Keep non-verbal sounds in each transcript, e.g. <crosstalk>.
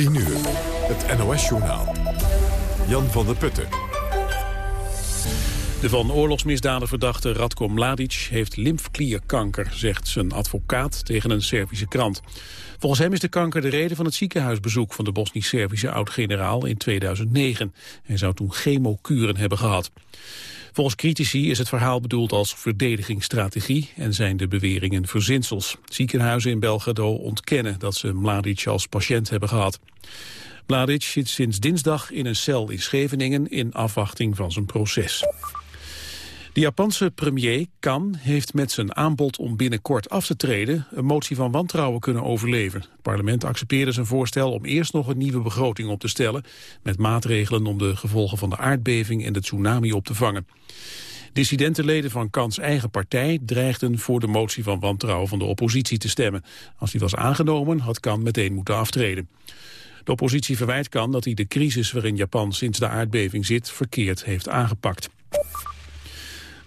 10 uur, het NOS-journaal. Jan van der Putten. De van oorlogsmisdaden verdachte Radko Mladic heeft lymfklierkanker, zegt zijn advocaat tegen een Servische krant. Volgens hem is de kanker de reden van het ziekenhuisbezoek van de Bosnisch-Servische oud-generaal in 2009. Hij zou toen chemokuren hebben gehad. Volgens critici is het verhaal bedoeld als verdedigingsstrategie en zijn de beweringen verzinsels. Ziekenhuizen in Belgrado ontkennen dat ze Mladic als patiënt hebben gehad. Mladic zit sinds dinsdag in een cel in Scheveningen in afwachting van zijn proces. De Japanse premier Kan heeft met zijn aanbod om binnenkort af te treden een motie van wantrouwen kunnen overleven. Het parlement accepteerde zijn voorstel om eerst nog een nieuwe begroting op te stellen met maatregelen om de gevolgen van de aardbeving en de tsunami op te vangen. Dissidentenleden van Kans eigen partij dreigden voor de motie van wantrouwen van de oppositie te stemmen. Als die was aangenomen had Kan meteen moeten aftreden. De oppositie verwijt Kan dat hij de crisis waarin Japan sinds de aardbeving zit verkeerd heeft aangepakt.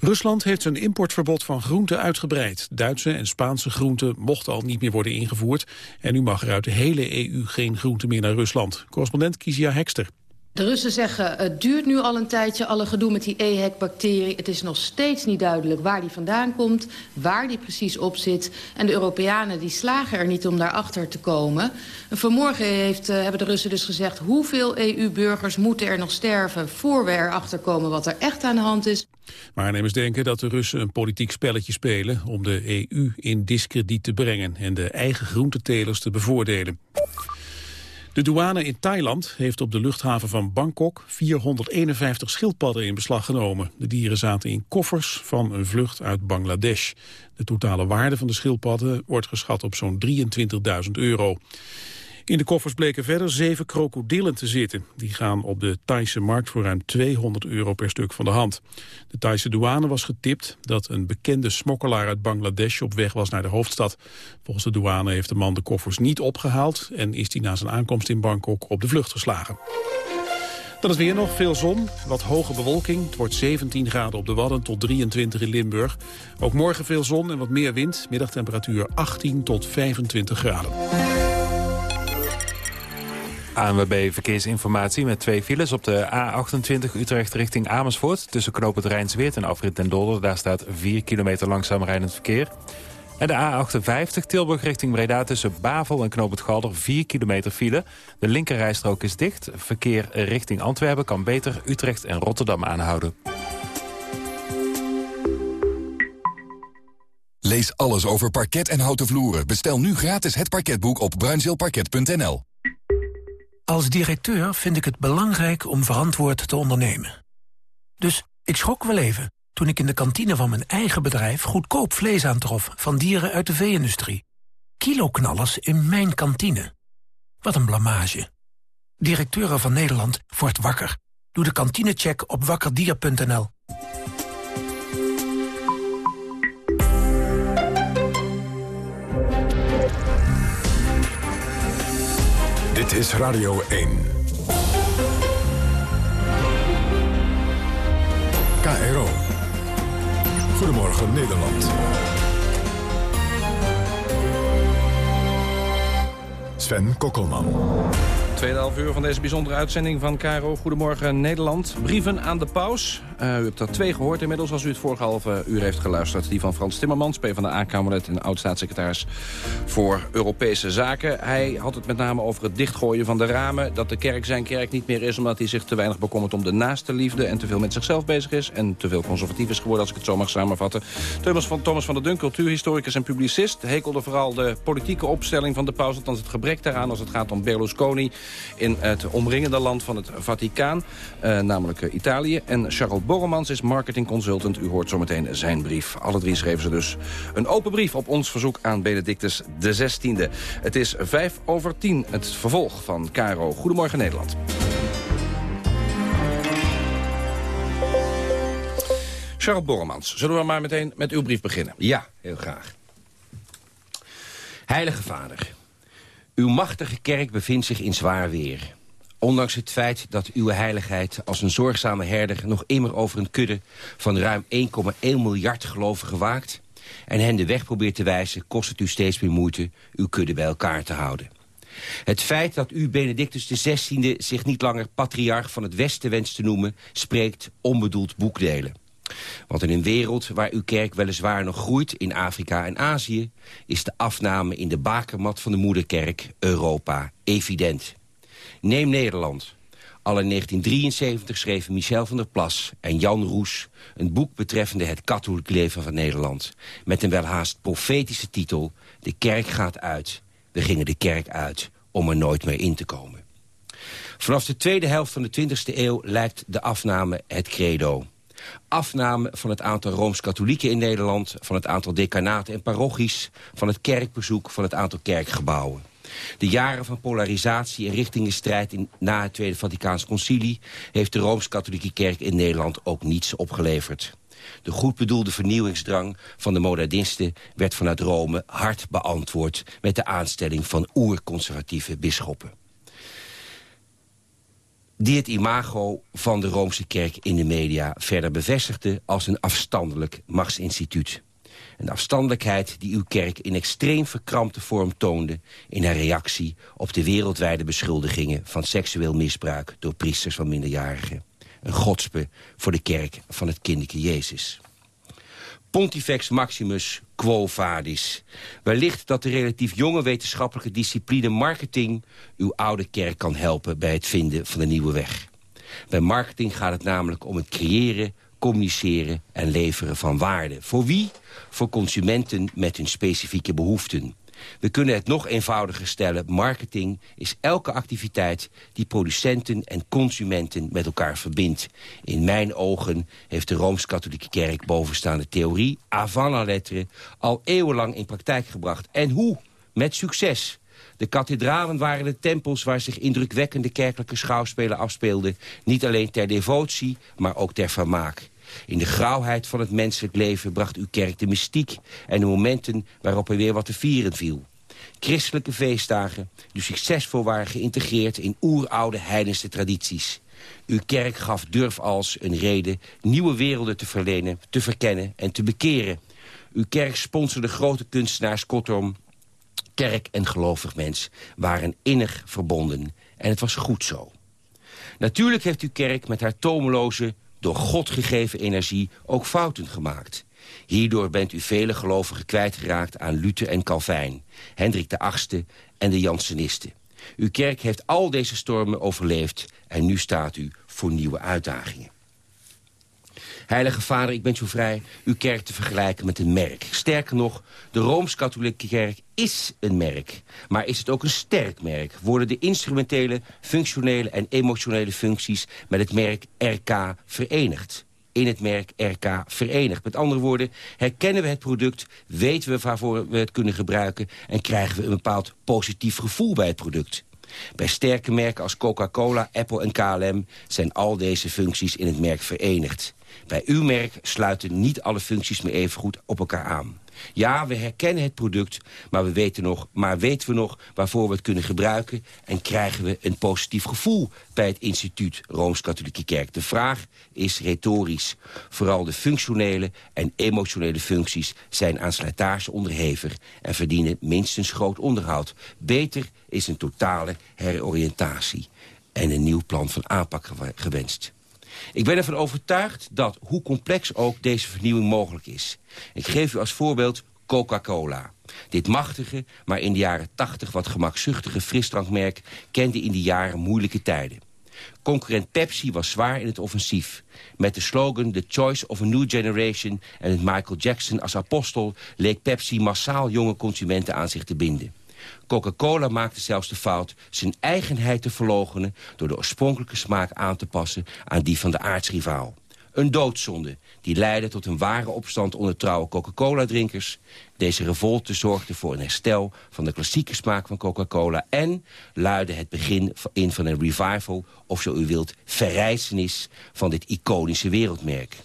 Rusland heeft zijn importverbod van groenten uitgebreid. Duitse en Spaanse groenten mochten al niet meer worden ingevoerd. En nu mag er uit de hele EU geen groente meer naar Rusland. Correspondent Kizia Hekster. De Russen zeggen het duurt nu al een tijdje, alle gedoe met die EHEC-bacterie. Het is nog steeds niet duidelijk waar die vandaan komt, waar die precies op zit. En de Europeanen die slagen er niet om daarachter te komen. En vanmorgen heeft, uh, hebben de Russen dus gezegd... hoeveel EU-burgers moeten er nog sterven voor we erachter komen wat er echt aan de hand is. Waarnemers denken dat de Russen een politiek spelletje spelen... om de EU in discrediet te brengen en de eigen groentetelers te bevoordelen. De douane in Thailand heeft op de luchthaven van Bangkok 451 schildpadden in beslag genomen. De dieren zaten in koffers van een vlucht uit Bangladesh. De totale waarde van de schildpadden wordt geschat op zo'n 23.000 euro. In de koffers bleken verder zeven krokodillen te zitten. Die gaan op de Thaise markt voor ruim 200 euro per stuk van de hand. De Thaise douane was getipt dat een bekende smokkelaar uit Bangladesh op weg was naar de hoofdstad. Volgens de douane heeft de man de koffers niet opgehaald en is hij na zijn aankomst in Bangkok op de vlucht geslagen. Dan is weer nog veel zon, wat hoge bewolking. Het wordt 17 graden op de Wadden tot 23 in Limburg. Ook morgen veel zon en wat meer wind. Middagtemperatuur 18 tot 25 graden. ANWB Verkeersinformatie met twee files op de A28 Utrecht richting Amersfoort. Tussen knoop het Rijnsweert en afrit den Dolder. Daar staat 4 kilometer langzaam rijdend verkeer. En de A58 Tilburg richting Breda tussen Bavel en knoop het Galder 4 kilometer file. De linkerrijstrook is dicht. Verkeer richting Antwerpen kan beter Utrecht en Rotterdam aanhouden. Lees alles over parket en houten vloeren. Bestel nu gratis het parketboek op bruinzeelparket.nl. Als directeur vind ik het belangrijk om verantwoord te ondernemen. Dus ik schrok wel even toen ik in de kantine van mijn eigen bedrijf... goedkoop vlees aantrof van dieren uit de vee-industrie. Kiloknallers in mijn kantine. Wat een blamage. Directeuren van Nederland wordt wakker. Doe de kantinecheck op wakkerdier.nl. Dit is Radio 1. KRO. Goedemorgen Nederland. Sven Kokkelman. Tweeënhalf uur van deze bijzondere uitzending van Caro. Goedemorgen Nederland. Brieven aan de paus. Uh, u hebt er twee gehoord inmiddels als u het vorige halve uur heeft geluisterd. Die van Frans Timmermans, P van de A-Kamerlid en oud-staatssecretaris voor Europese Zaken. Hij had het met name over het dichtgooien van de ramen. Dat de kerk zijn kerk niet meer is omdat hij zich te weinig bekommert om de naaste liefde. En te veel met zichzelf bezig is. En te veel conservatief is geworden als ik het zo mag samenvatten. Thomas van, Thomas van der Dunk, cultuurhistoricus en publicist. Hekelde vooral de politieke opstelling van de paus. Althans het gebrek daaraan als het gaat om Berlusconi in het omringende land van het Vaticaan. Uh, namelijk uh, Italië. En Charles Borremans is marketingconsultant. U hoort zometeen zijn brief. Alle drie schreven ze dus een open brief op ons verzoek aan Benedictus XVI. Het is vijf over tien, het vervolg van Caro. Goedemorgen Nederland. Charles Borremans, zullen we maar meteen met uw brief beginnen? Ja, heel graag. Heilige Vader, uw machtige kerk bevindt zich in zwaar weer. Ondanks het feit dat uw heiligheid als een zorgzame herder... nog immer over een kudde van ruim 1,1 miljard gelovigen waakt... en hen de weg probeert te wijzen, kost het u steeds meer moeite... uw kudde bij elkaar te houden. Het feit dat u Benedictus XVI zich niet langer patriarch van het Westen wenst te noemen... spreekt onbedoeld boekdelen. Want in een wereld waar uw kerk weliswaar nog groeit in Afrika en Azië... is de afname in de bakermat van de moederkerk Europa evident. Neem Nederland. Al in 1973 schreven Michel van der Plas en Jan Roes... een boek betreffende het katholiek leven van Nederland... met een welhaast profetische titel... De kerk gaat uit. We gingen de kerk uit om er nooit meer in te komen. Vanaf de tweede helft van de 20e eeuw lijkt de afname het credo. Afname van het aantal Rooms-Katholieken in Nederland... van het aantal decanaten en parochies... van het kerkbezoek, van het aantal kerkgebouwen. De jaren van polarisatie en richtingenstrijd in, na het Tweede Vaticaans Concilie... heeft de Rooms-Katholieke Kerk in Nederland ook niets opgeleverd. De goed bedoelde vernieuwingsdrang van de modernisten... werd vanuit Rome hard beantwoord met de aanstelling van oerconservatieve bisschoppen die het imago van de Roomse kerk in de media verder bevestigde als een afstandelijk machtsinstituut. Een afstandelijkheid die uw kerk in extreem verkrampte vorm toonde... in haar reactie op de wereldwijde beschuldigingen van seksueel misbruik... door priesters van minderjarigen. Een godspe voor de kerk van het kinderke Jezus. Pontifex Maximus quo vadis. Wellicht dat de relatief jonge wetenschappelijke discipline marketing... uw oude kerk kan helpen bij het vinden van de nieuwe weg. Bij marketing gaat het namelijk om het creëren, communiceren en leveren van waarde. Voor wie? Voor consumenten met hun specifieke behoeften. We kunnen het nog eenvoudiger stellen. Marketing is elke activiteit die producenten en consumenten met elkaar verbindt. In mijn ogen heeft de Rooms-Katholieke Kerk bovenstaande theorie... avant la al eeuwenlang in praktijk gebracht. En hoe? Met succes. De kathedralen waren de tempels waar zich indrukwekkende kerkelijke schouwspelen afspeelden. Niet alleen ter devotie, maar ook ter vermaak. In de grauwheid van het menselijk leven bracht uw kerk de mystiek... en de momenten waarop er weer wat te vieren viel. Christelijke feestdagen, die succesvol waren geïntegreerd... in oeroude heidense tradities. Uw kerk gaf durf als een reden nieuwe werelden te verlenen... te verkennen en te bekeren. Uw kerk sponsorde grote kunstenaars, kortom... kerk en gelovig mens waren innig verbonden. En het was goed zo. Natuurlijk heeft uw kerk met haar tomeloze door God gegeven energie ook fouten gemaakt. Hierdoor bent u vele gelovigen kwijtgeraakt aan Luther en Calvijn... Hendrik de VIII en de Jansenisten. Uw kerk heeft al deze stormen overleefd... en nu staat u voor nieuwe uitdagingen. Heilige Vader, ik ben zo vrij uw kerk te vergelijken met een merk. Sterker nog, de Rooms-Katholieke Kerk is een merk. Maar is het ook een sterk merk? Worden de instrumentele, functionele en emotionele functies... met het merk RK verenigd? in het merk RK verenigd. Met andere woorden, herkennen we het product, weten we waarvoor we het kunnen gebruiken... en krijgen we een bepaald positief gevoel bij het product. Bij sterke merken als Coca-Cola, Apple en KLM zijn al deze functies in het merk verenigd. Bij uw merk sluiten niet alle functies meer even goed op elkaar aan. Ja, we herkennen het product, maar, we weten nog, maar weten we nog waarvoor we het kunnen gebruiken... en krijgen we een positief gevoel bij het instituut Rooms-Katholieke Kerk. De vraag is retorisch. Vooral de functionele en emotionele functies zijn aan slijtage onderhevig... en verdienen minstens groot onderhoud. Beter is een totale heroriëntatie en een nieuw plan van aanpak gewenst. Ik ben ervan overtuigd dat, hoe complex ook, deze vernieuwing mogelijk is. Ik geef u als voorbeeld Coca-Cola. Dit machtige, maar in de jaren 80 wat gemakzuchtige frisdrankmerk... kende in die jaren moeilijke tijden. Concurrent Pepsi was zwaar in het offensief. Met de slogan The Choice of a New Generation en het Michael Jackson als apostel... leek Pepsi massaal jonge consumenten aan zich te binden. Coca-Cola maakte zelfs de fout zijn eigenheid te verlogenen... door de oorspronkelijke smaak aan te passen aan die van de aardsrivaal. Een doodzonde die leidde tot een ware opstand onder trouwe Coca-Cola-drinkers. Deze revolte zorgde voor een herstel van de klassieke smaak van Coca-Cola... en luidde het begin in van een revival, of zo u wilt, verrijzenis van dit iconische wereldmerk.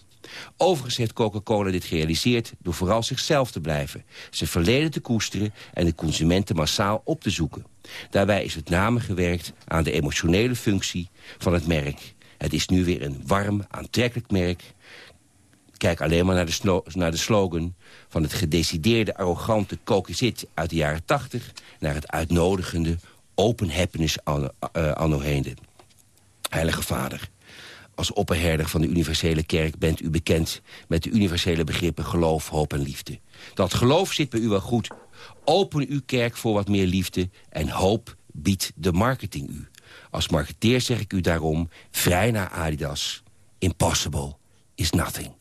Overigens heeft Coca-Cola dit gerealiseerd door vooral zichzelf te blijven. Zijn verleden te koesteren en de consumenten massaal op te zoeken. Daarbij is het name gewerkt aan de emotionele functie van het merk. Het is nu weer een warm, aantrekkelijk merk. Kijk alleen maar naar de, naar de slogan van het gedecideerde, arrogante Coke uit de jaren 80... naar het uitnodigende, open happiness anno, uh. Heilige Vader, als opperherder van de universele kerk bent u bekend... met de universele begrippen geloof, hoop en liefde. Dat geloof zit bij u wel goed. Open uw kerk voor wat meer liefde en hoop biedt de marketing u. Als marketeer zeg ik u daarom, vrij naar Adidas. Impossible is nothing.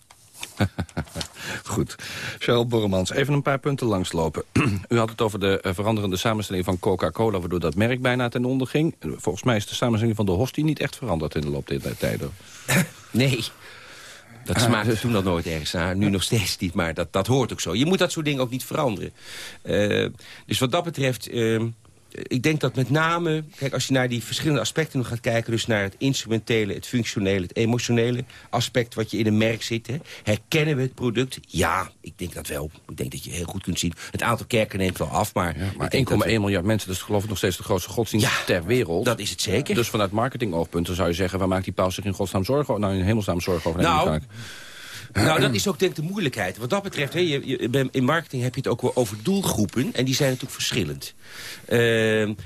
<laughs> Goed. Charles Borremans, even een paar punten langslopen. <clears throat> U had het over de uh, veranderende samenstelling van Coca-Cola... waardoor dat merk bijna ten onder ging. Volgens mij is de samenstelling van de hostie niet echt veranderd... in de loop der tijden. <laughs> Nee. Dat smaakte toen dat nooit ergens naar. Nu nog steeds niet, maar dat, dat hoort ook zo. Je moet dat soort dingen ook niet veranderen. Uh, dus wat dat betreft... Ik denk dat met name, kijk, als je naar die verschillende aspecten nog gaat kijken... dus naar het instrumentele, het functionele, het emotionele aspect... wat je in een merk zit, hè, herkennen we het product? Ja, ik denk dat wel. Ik denk dat je heel goed kunt zien. Het aantal kerken neemt wel af, maar... Ja, maar 1,1 miljard mensen, dus geloof ik nog steeds de grootste godsdienst ja, ter wereld. dat is het zeker. Dus vanuit marketingoogpunten zou je zeggen... waar maakt die paus zich in godsnaam zorgen Nou, in hemelsnaam zorgen over? Nou, nou, dat is ook denk ik de moeilijkheid. Wat dat betreft, he, je, je, in marketing heb je het ook wel over doelgroepen. En die zijn natuurlijk verschillend. Uh,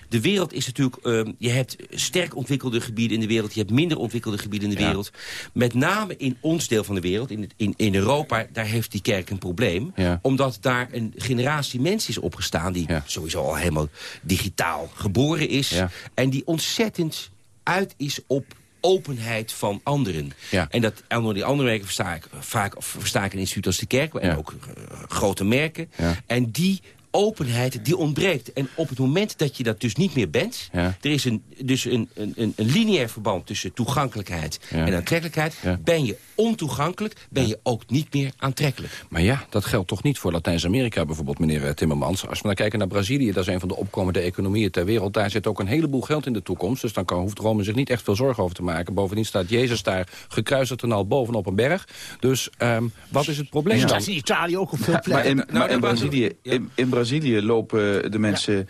de wereld is natuurlijk... Uh, je hebt sterk ontwikkelde gebieden in de wereld. Je hebt minder ontwikkelde gebieden in de wereld. Met name in ons deel van de wereld, in, in, in Europa... daar heeft die kerk een probleem. Ja. Omdat daar een generatie mensen is opgestaan... die ja. sowieso al helemaal digitaal geboren is. En die ontzettend uit is op openheid van anderen. Ja. En dat onder die andere merken versta ik, vaak versta ik een instituut als de kerk... en Ja. ook uh, grote merken. Ja. En die openheid die ontbreekt. En op het moment dat je dat dus niet meer bent... Ja. er is een, dus een, een, een lineair verband tussen toegankelijkheid Ja. en aantrekkelijkheid... Ja. ben je ontoegankelijk, ben je ook niet meer aantrekkelijk. Maar ja, dat geldt toch niet voor Latijns-Amerika bijvoorbeeld, meneer eh, Timmermans. Als we naar kijken naar Brazilië, dat is een van de opkomende economieën ter wereld. Daar zit ook een heleboel geld in de toekomst. Dus dan kan, hoeft Rome zich niet echt veel zorgen over te maken. Bovendien staat Jezus daar gekruisigd en al bovenop een berg. Dus um, wat is het probleem Ja. dan? Dat is in Italië ook op veel Maar plekken. in, Nou, maar in, en Brazilië, in, in Brazilië lopen de mensen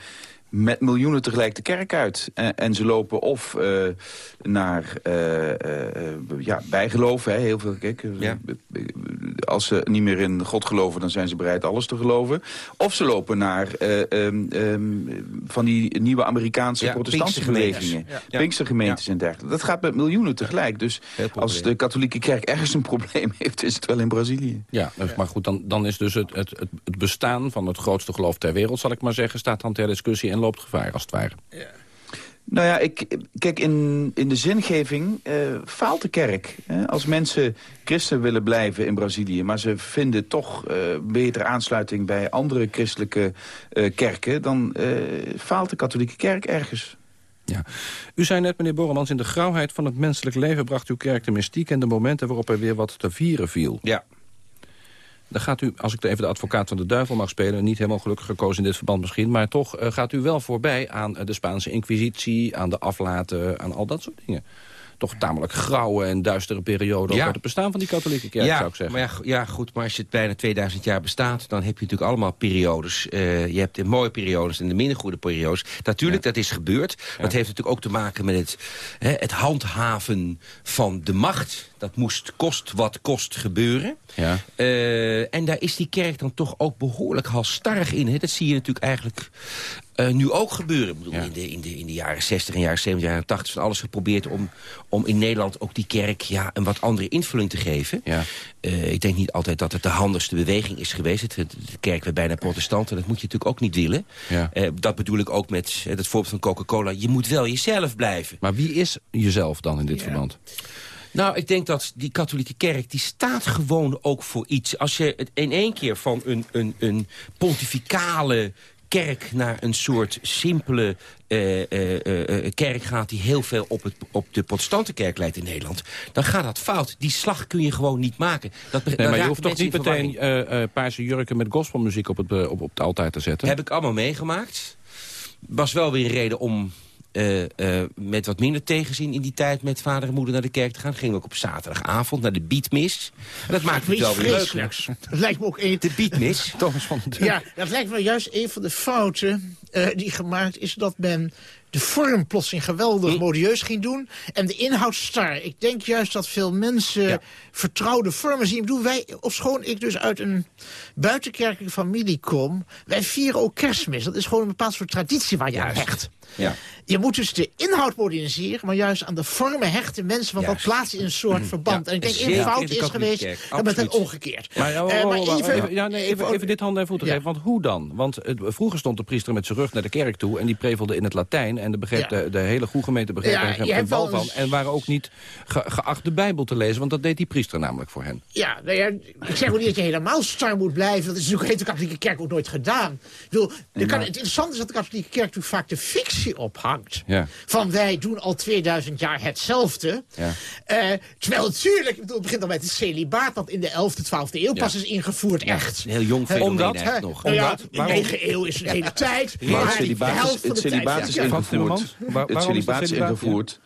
met miljoenen tegelijk de kerk uit. En, en ze lopen of eh, naar eh, eh, ja, bijgeloof. Hè, heel veel, kijk, Ja. Als ze niet meer in God geloven, dan zijn ze bereid alles te geloven. Of ze lopen naar eh, ehm, ehm, van die nieuwe Amerikaanse Ja, protestantse bewegingen. Ja. Ja. Pinkstergemeentes en dergelijke. Dat gaat met miljoenen tegelijk. Dus als de katholieke kerk ergens een probleem <laughs> heeft, is het wel in Brazilië. Ja, maar goed, dan, dan is dus het, het, het het bestaan van het grootste geloof ter wereld... zal ik maar zeggen, staat dan ter discussie en loopt gevaar, als het ware. Nou ja, ik, kijk, in, in de zingeving eh, faalt de kerk. Hè? Als mensen christen willen blijven in Brazilië... maar ze vinden toch eh, betere aansluiting bij andere christelijke eh, kerken... dan eh, faalt de katholieke kerk ergens. Ja. U zei net, meneer Borremans, in de grauwheid van het menselijk leven... bracht uw kerk de mystiek en de momenten waarop er weer wat te vieren viel. Ja. Dan gaat u, als ik even de advocaat van de duivel mag spelen... niet helemaal gelukkig gekozen in dit verband misschien... maar toch eh, gaat u wel voorbij aan eh, de Spaanse inquisitie... aan de aflaten, aan al dat soort dingen. Toch tamelijk grauwe en duistere periode... Ja. uit het bestaan van die katholieke kerk, ja, zou ik zeggen. Maar ja, ja, goed, maar als je het bijna 2000 jaar bestaat... dan heb je natuurlijk allemaal periodes. Eh, je hebt de mooie periodes en de minder goede periodes. Natuurlijk, dat is gebeurd. Dat heeft natuurlijk ook te maken met het, hè, het handhaven van de macht. Dat moest kost wat kost gebeuren. Ja. Eh, en daar is die kerk dan toch ook behoorlijk halstarrig in. Hè? Dat zie je natuurlijk eigenlijk eh, nu ook gebeuren. Bedoel, Ja. in, de, in, de, in de jaren 60 en jaren 70, jaren 80 is van alles geprobeerd... om, om in Nederland ook die kerk ja, een wat andere invulling te geven. Ja. Eh, ik denk niet altijd dat het de handigste beweging is geweest. Het, de kerk werd bijna protestant en dat moet je natuurlijk ook niet willen. Ja. Eh, dat bedoel ik ook met het voorbeeld van Coca-Cola. Je moet wel jezelf blijven. Maar wie is jezelf dan in dit verband? Nou, ik denk dat die katholieke kerk, die staat gewoon ook voor iets. Als je het in één keer van een, een, een pontificale kerk naar een soort simpele eh, eh, eh, kerk gaat... die heel veel op, het, op de protestantenkerk lijkt in Nederland... dan gaat dat fout. Die slag kun je gewoon niet maken. Dat, Nee, maar je hoeft toch niet meteen paarse jurken met gospelmuziek op het, op, op het altaar te zetten? Heb ik allemaal meegemaakt. Was wel weer een reden om eh, eh, met wat minder tegenzin in die tijd... met vader en moeder naar de kerk te gaan. Gingen we ook op zaterdagavond naar de beatmis. En dat maakt het wel weer leuk. Dat lijkt me ook een... De beatmis. <laughs> Thomas van Deur. Ja, dat lijkt me juist een van de fouten eh, die gemaakt is dat men de vorm plotseling geweldig modieus ging doen... en de inhoud star. Ik denk juist dat veel mensen vertrouwde vormen zien. Ik bedoel, wij, ofschoon ik dus uit een buitenkerkelijke familie kom... wij vieren ook kerstmis. Dat is gewoon een bepaald soort traditie waar je aan hecht. Ja. Je moet dus de inhoud moderniseren, maar juist aan de vormen hechten mensen van wat Juist. plaats in een soort verband. en ik denk één in fout is geweest, en met het omgekeerd. Maar, even- even, ja, nee, even, even dit hand en voeten Ja. geven. Want hoe dan? Want het, vroeger stond de priester met zijn rug naar de kerk toe... en die prevelde in het Latijn. En de, begreep, Ja. de, de hele goede gemeente begreep Ja, er geen bal van. En waren ook niet ge- geacht de Bijbel te lezen. Want dat deed die priester namelijk voor hen. Ja, nou ja, ik zeg ook niet dat je helemaal star moet blijven. Dat is natuurlijk heeft de katholieke kerk ook nooit gedaan. Ik bedoel, kan, het interessante is dat de katholieke kerk natuurlijk vaak de fictie ophangt. Ja. Van wij doen al 2000 jaar hetzelfde. Ja. Eh, terwijl natuurlijk, ik bedoel, het begint al met het celibaat... dat in de 11e, 12e eeuw pas is ingevoerd, echt. Een heel jong Hè, fenomeen omdat, hè, nog. Nou ja, Omdat? de Waarom? 9e eeuw is een hele tijd. Maar het die celibaat is, het celibaat is ingevoerd. Het waarom is het celibaat is celibaat? ingevoerd.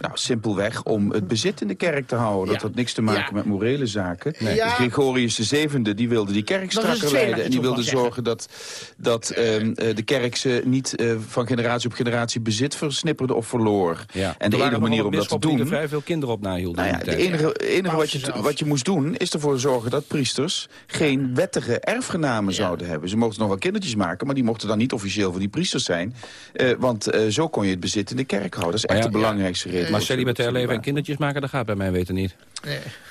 Nou, simpelweg om het bezit in de kerk te houden. Dat Ja. had niks te maken Ja. met morele zaken. Nee. Dus Ja. Gregorius VII die wilde die kerk strakker leiden. En die wilde zorgen dat, dat ehm, eh, de kerk ze niet eh, van generatie op generatie bezit versnipperde of verloor. Ja. En de enige manier om dat te doen... die er vrij veel kinderen op nahielden. Nou de enige, enige wat, je, wat je moest doen is ervoor zorgen dat priesters geen wettige erfgenamen zouden hebben. Ze mochten nog wel kindertjes maken, maar die mochten dan niet officieel voor die priesters zijn. Eh, want eh, zo kon je het bezit in de kerk houden. Dat is echt de belangrijkste reden. Maar voor celibatair het leven en kindertjes maken, dat gaat bij mij weten niet.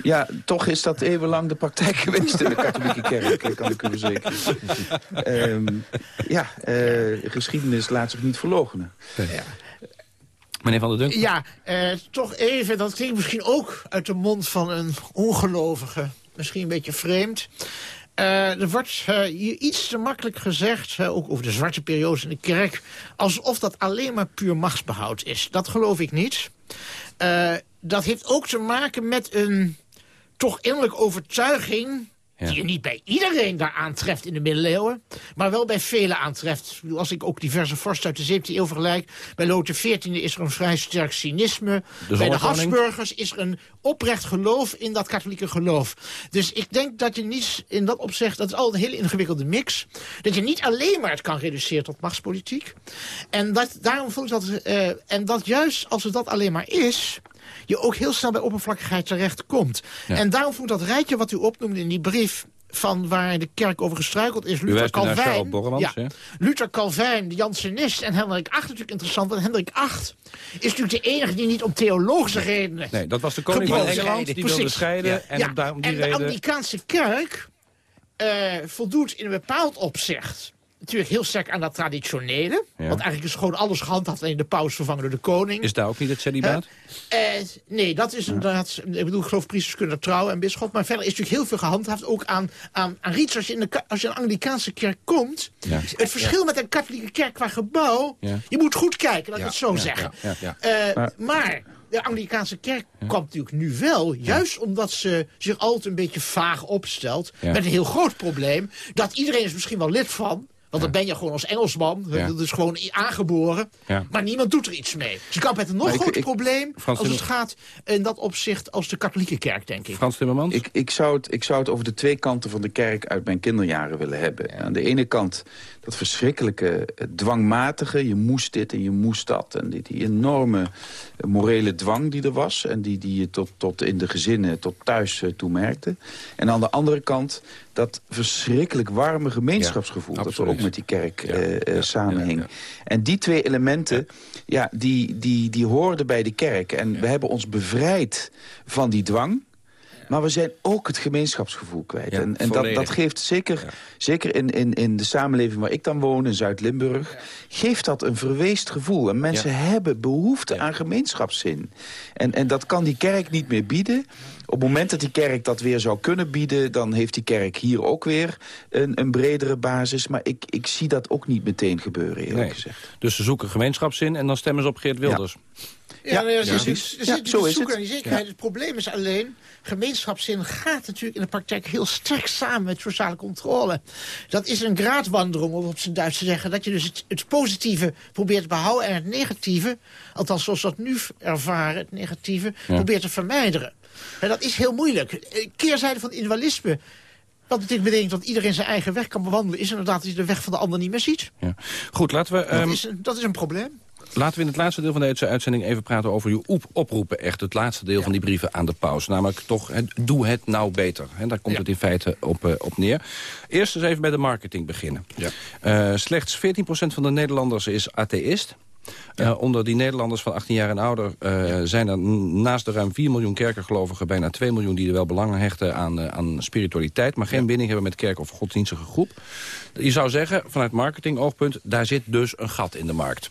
Ja, toch is dat eeuwenlang de praktijk <laughs> geweest in de katholieke kerk, <laughs> eh, kan ik u verzekeren. Ehm, ja, eh, geschiedenis laat zich niet verloochenen. Meneer Van der Dunk? Ja, eh, toch even, dat klinkt misschien ook uit de mond van een ongelovige. Misschien een beetje vreemd. Eh, er wordt eh, hier iets te makkelijk gezegd, eh, ook over de zwarte periodes in de kerk... alsof dat alleen maar puur machtsbehoud is. Dat geloof ik niet. Dat heeft ook te maken met een toch innerlijke overtuiging... Ja. die je niet bij iedereen daar aantreft in de middeleeuwen... maar wel bij velen aantreft. Als ik ook diverse vorsten uit de 17e eeuw vergelijk... bij Lothar XIV is er een vrij sterk cynisme. bij de? Habsburgers is er een oprecht geloof in dat katholieke geloof. Dus ik denk dat je niet in dat opzicht... dat is al een hele ingewikkelde mix... dat je niet alleen maar het kan reduceren tot machtspolitiek. En dat, daarom vond ik dat... eh, en dat juist als het dat alleen maar is je ook heel snel bij oppervlakkigheid terechtkomt. En daarom vond dat rijtje wat u opnoemde in die brief van waar de kerk over gestruikeld is. Luther Calvijn. Hè? Luther Calvijn, de Jansenist en Hendrik VIII natuurlijk interessant. Want Hendrik VIII is natuurlijk de enige die niet om theologische redenen... Nee, dat was de koning van Engeland. Die wilde Precies. scheiden. Ja. En Ja, op die en de reden... Anglikaanse kerk eh, voldoet in een bepaald opzicht natuurlijk heel sterk aan dat traditionele. Ja. Want eigenlijk is gewoon alles gehandhaafd alleen de paus vervangen door de koning. Is daar ook niet het celibaat? Eh, nee, dat is inderdaad... Ik bedoel, ik geloof priesters kunnen trouwen en bisschop. Maar verder is natuurlijk heel veel gehandhaafd. Ook aan, aan, aan rites. Als je, in de, als je in Anglikaanse kerk komt... Ja. Het verschil met een katholieke kerk qua gebouw... Ja. Je moet goed kijken, laat ik het zo ja, zeggen. ja, ja, ja. Eh, maar de Anglikaanse kerk kwam natuurlijk nu wel... juist omdat ze zich altijd een beetje vaag opstelt... Ja. met een heel groot probleem... dat iedereen is misschien wel lid van... Want dan ben je gewoon als Engelsman. Ja. Dat is gewoon aangeboren. Ja. Maar niemand doet er iets mee. Dus je kan met een nog ik- groter ik- probleem... Frans als het gaat in dat opzicht als de katholieke kerk, denk ik. Frans Timmermans? Ik, ik, zou het, ik zou het over de twee kanten van de kerk uit mijn kinderjaren willen hebben. Aan de ene kant dat verschrikkelijke eh, dwangmatige, je moest dit en je moest dat. En die, die enorme eh, morele dwang die er was en die, die je tot, tot in de gezinnen, tot thuis eh, toemerkte. En aan de andere kant dat verschrikkelijk warme gemeenschapsgevoel... dat er ook met die kerk Ja, ja, samenhing. En die twee elementen, ja, die, die, die hoorden bij de kerk. En we hebben ons bevrijd van die dwang... Maar we zijn ook het gemeenschapsgevoel kwijt. Ja, en en dat, dat geeft zeker, zeker in, in, in de samenleving waar ik dan woon, in Zuid-Limburg... geeft dat een verweest gevoel. En mensen hebben behoefte aan gemeenschapszin. En, en dat kan die kerk niet meer bieden. Op het moment dat die kerk dat weer zou kunnen bieden... dan heeft die kerk hier ook weer een, een bredere basis. Maar ik, ik zie dat ook niet meteen gebeuren, eerlijk Nee. gezegd. Dus ze zoeken gemeenschapszin en dan stemmen ze op Geert Wilders. Ja, precies. Er zit zo is zoeken het. naar die zekerheid. Het probleem is alleen, gemeenschapszin gaat natuurlijk in de praktijk heel sterk samen met sociale controle. Dat is een graadwandeling, om op zijn Duits te zeggen. Dat je dus het, het positieve probeert te behouden en het negatieve, althans zoals we dat nu ervaren, het negatieve, probeert te vermijden. En dat is heel moeilijk. Eh, Keerzijde van individualisme. Wat betekent betekent dat iedereen zijn eigen weg kan bewandelen... is inderdaad dat je de weg van de ander niet meer ziet. Ja. Goed, laten we... Dat, ehm, is, een, dat is een probleem. Laten we in het laatste deel van deze uitzending even praten over uw op oproepen. Echt het laatste deel van die brieven aan de paus. Namelijk toch, het, doe het nou beter. He, daar komt het in feite op, uh, op neer. Eerst eens even bij de marketing beginnen. Ja. Uh, slechts 14% van de Nederlanders is atheïst. Uh, onder die Nederlanders van 18 jaar en ouder uh, zijn er naast de ruim 4 miljoen kerkengelovigen... bijna 2 miljoen die er wel belang hechten aan, uh, aan spiritualiteit... maar geen binding hebben met kerk of godsdienstige groep. Je zou zeggen, vanuit marketingoogpunt, daar zit dus een gat in de markt.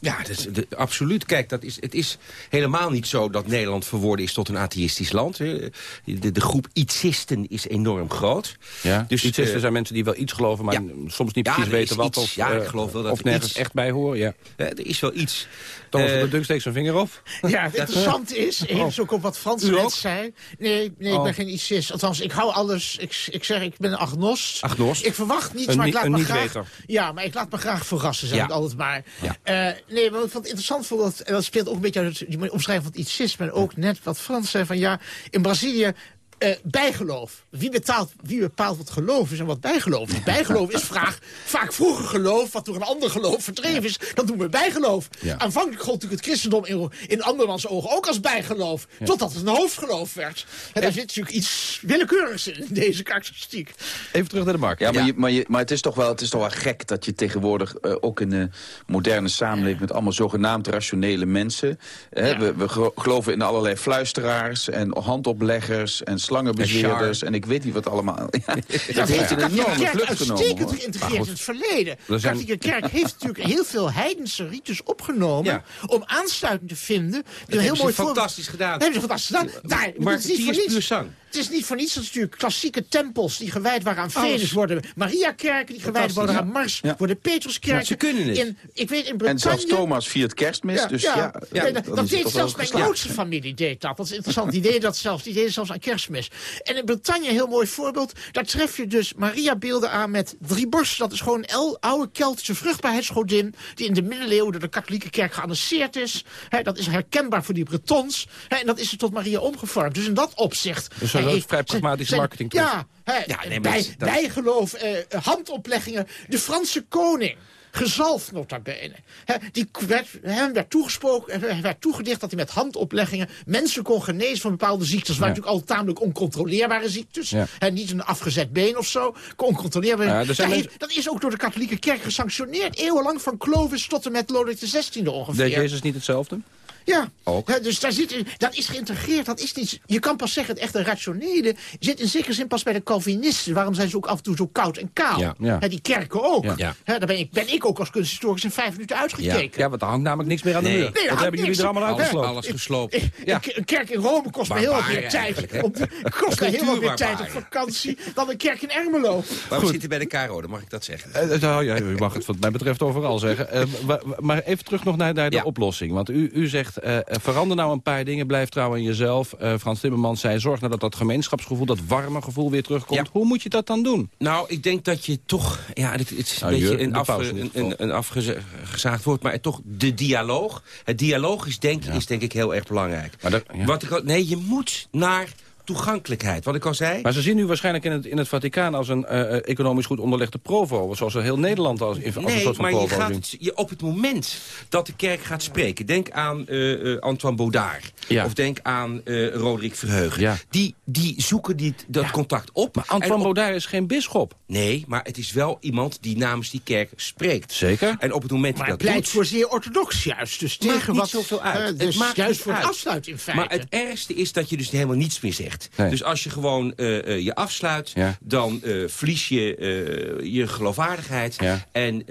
Ja, dat is, de, absoluut. Kijk, dat is, het is helemaal niet zo dat Nederland verworden is tot een atheïstisch land. De, de groep ietsisten is enorm groot. Ja, dus, ietsisten uh, zijn mensen die wel iets geloven, maar ja, soms niet precies ja, weten wat. Iets, of, ja, ik geloof wel dat of nergens iets, echt bij horen. Ja. er is wel iets. Thomas uh, de Dunk steekt zijn vinger op. Ja, het interessante is, even zo op wat Frans net zei. Nee, nee oh. ik ben geen ICIS. Althans, ik hou alles. Ik, ik zeg, ik ben een agnost. Agnost. Ik verwacht niets, een, maar ik laat me graag... Ja, maar ik laat me graag verrassen, zeg ja. ik altijd maar. Ja. Uh, nee, maar het interessant, vond dat, en dat speelt ook een beetje uit die omschrijving van ICIS, maar ook net wat Frans zei van ja, in Brazilië uh, bijgeloof. Wie, betaalt, wie bepaalt wat geloof is en wat bijgeloof is? Bijgeloof is vraag, vaak vroeger geloof, wat door een ander geloof verdreven is. Dat doen we bijgeloof. Ja. Aanvankelijk gold natuurlijk het christendom in, in andermans ogen ook als bijgeloof. Ja. Totdat het een hoofdgeloof werd. En daar zit natuurlijk iets willekeurigs in, in deze karakteristiek. Even terug naar de markt. Ja, maar, Je, maar, je, maar het, is toch wel, het is toch wel gek dat je tegenwoordig... Uh, ook in de moderne samenleving met allemaal zogenaamd rationele mensen... Hè, Ja. we, we gelo- geloven in allerlei fluisteraars en handopleggers en slangenbezeerders... en ik weet niet wat allemaal. <laughs> Ja, dat heeft een enorme kerk vlucht genomen. uitstekend geïntegreerd Maar in het verleden. De Er zijn- katholieke kerk heeft natuurlijk heel veel heidense rites opgenomen... Ja. om aansluiting te vinden. Dat Dat hebben ze voorbeeld- fantastisch gedaan. Dat hebben ze fantastisch gedaan. Daar, het is niet voor niets. zang. Het is niet voor niets dat natuurlijk klassieke tempels die gewijd waren aan Alles. Venus worden. Mariakerken die gewijd worden aan. Mars. Ja. Worden Petruskerken. Ze kunnen het. In, ik weet in En zelfs Thomas viert kerstmis, Ja, dus ja. ja... Ja, dan dat, is dat het deed toch zelfs wel mijn grootste familie deed dat. Dat is interessant. Die deden dat zelfs. Die deden zelfs aan kerstmis. En in Bretagne, heel mooi voorbeeld. Daar tref je dus Maria-beelden aan met drie borsten. Dat is gewoon een el- oude Keltische vruchtbaarheidsgodin... die in de middeleeuwen door de katholieke kerk geannexeerd is. Dat is herkenbaar voor die Bretons. En dat is er tot Maria omgevormd. Dus in dat opzicht... Dus dat is vrij pragmatische marketing? Ja, Ja, nee, bij, dat- bijgeloof, eh, handopleggingen. De Franse koning gezalfd nota bene. Hè, die werd, hem werd toegesproken, er werd toegedicht dat hij met handopleggingen mensen kon genezen van bepaalde ziektes. waren Ja. natuurlijk al tamelijk oncontroleerbare ziektes. Ja. Niet een afgezet been of zo. Oncontroleerbaar. Ja, mensen- dat is ook door de katholieke kerk gesanctioneerd. Eeuwenlang van Clovis tot en met Lodewijk XVI ongeveer. Deed Jezus niet hetzelfde? Ja, Ook. Ja, dus daar zit, dat is geïntegreerd. Dat is niet, je kan pas zeggen, het echte rationele zit in zekere zin pas bij de Calvinisten. Waarom zijn ze ook af en toe zo koud en kaal? Ja. Die kerken ook. Ja. Daar ben ik, ben ik ook als kunsthistoricus in vijf minuten uitgekeken. Ja, want er hangt namelijk niks meer aan de Nee. muur. Nee, dat hebben jullie er allemaal Alles, uitgesloopt. alles gesloopt. Ja. Een, kerk in Rome kost me heel wat meer tijd. <laughs> kost me heel wat meer tijd op vakantie dan een kerk in Ermelo. Maar we zitten bij de KRO, dan mag ik dat zeggen. Eh, eh, nou ja, u mag het wat mij betreft overal zeggen. Eh, wa- wa- maar even terug nog naar, naar de Ja. oplossing. Want u, u zegt, eh, eh, verander nou een paar dingen, blijf trouw aan jezelf. Eh, Frans Timmermans zei, zorg nou dat dat gemeenschapsgevoel, dat warme gevoel weer terugkomt. Ja. Hoe moet je dat dan doen? Nou, ik denk dat je toch... Ja, het, het is een Nou, je, beetje een, een, een, een afgezaagd woord, maar toch de dialoog. Het dialogisch denken is denk ik heel erg belangrijk. Maar dat- ja. Wat ik nee, je moet naar toegankelijkheid. Wat ik al zei... Maar ze zien u waarschijnlijk in het, in het Vaticaan als een eh, eh, economisch goed onderlegde provo. Zoals ze heel Nederland als, als een Nee, soort van maar je gaat het- je, op het moment dat de kerk gaat spreken... denk aan eh, eh, Antoine Baudard. Ja. Of denk aan eh Roderick Verheugen. Ja. Die, die zoeken dit, dat contact op. Maar Antoine op- Baudard is geen bisschop. Nee, maar het is wel iemand die namens die kerk spreekt. Zeker. En op het moment Maar dat het hij pleit dat voor zeer orthodox juist. Dus Maakt tegen niet wat, zoveel uit. eh, Het dus maakt juist voor het uit. afsluit in feite. Maar het ergste is dat je dus helemaal niets meer zegt. Nee. Dus als je gewoon eh, eh, je afsluit, Ja. dan eh, verlies je eh, je geloofwaardigheid. Ja. En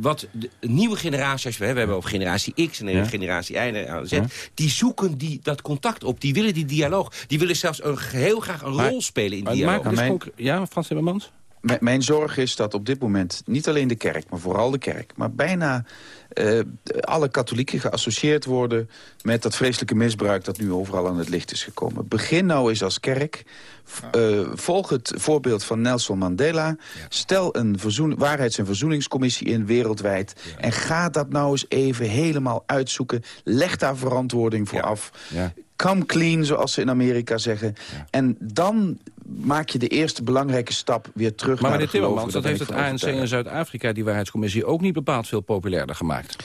wat de nieuwe generatie, als we, we hebben over generatie X en Ja. generatie Y en Z, Ja. die zoeken die, dat contact op. Die willen die dialoog. Die willen zelfs een, heel graag een Maar- rol spelen in die dialoog. dus Mijn- Ja, Frans Timmermans? Mijn zorg is dat op dit moment niet alleen de kerk, maar vooral de kerk... maar bijna eh, alle katholieken geassocieerd worden... met dat vreselijke misbruik dat nu overal aan het licht is gekomen. Begin nou eens als kerk. Eh, volg het voorbeeld van Nelson Mandela. Stel een verzoen, waarheids- en verzoeningscommissie in wereldwijd. En ga dat nou eens even helemaal uitzoeken. Leg daar verantwoording voor Ja. af. Come clean, zoals ze in Amerika zeggen. En dan maak je de eerste belangrijke stap weer terug Maar naar meneer de gelovigen. Timmermans, dat heeft het ANC in. Zuid-Afrika... die waarheidscommissie ook niet bepaald veel populairder gemaakt.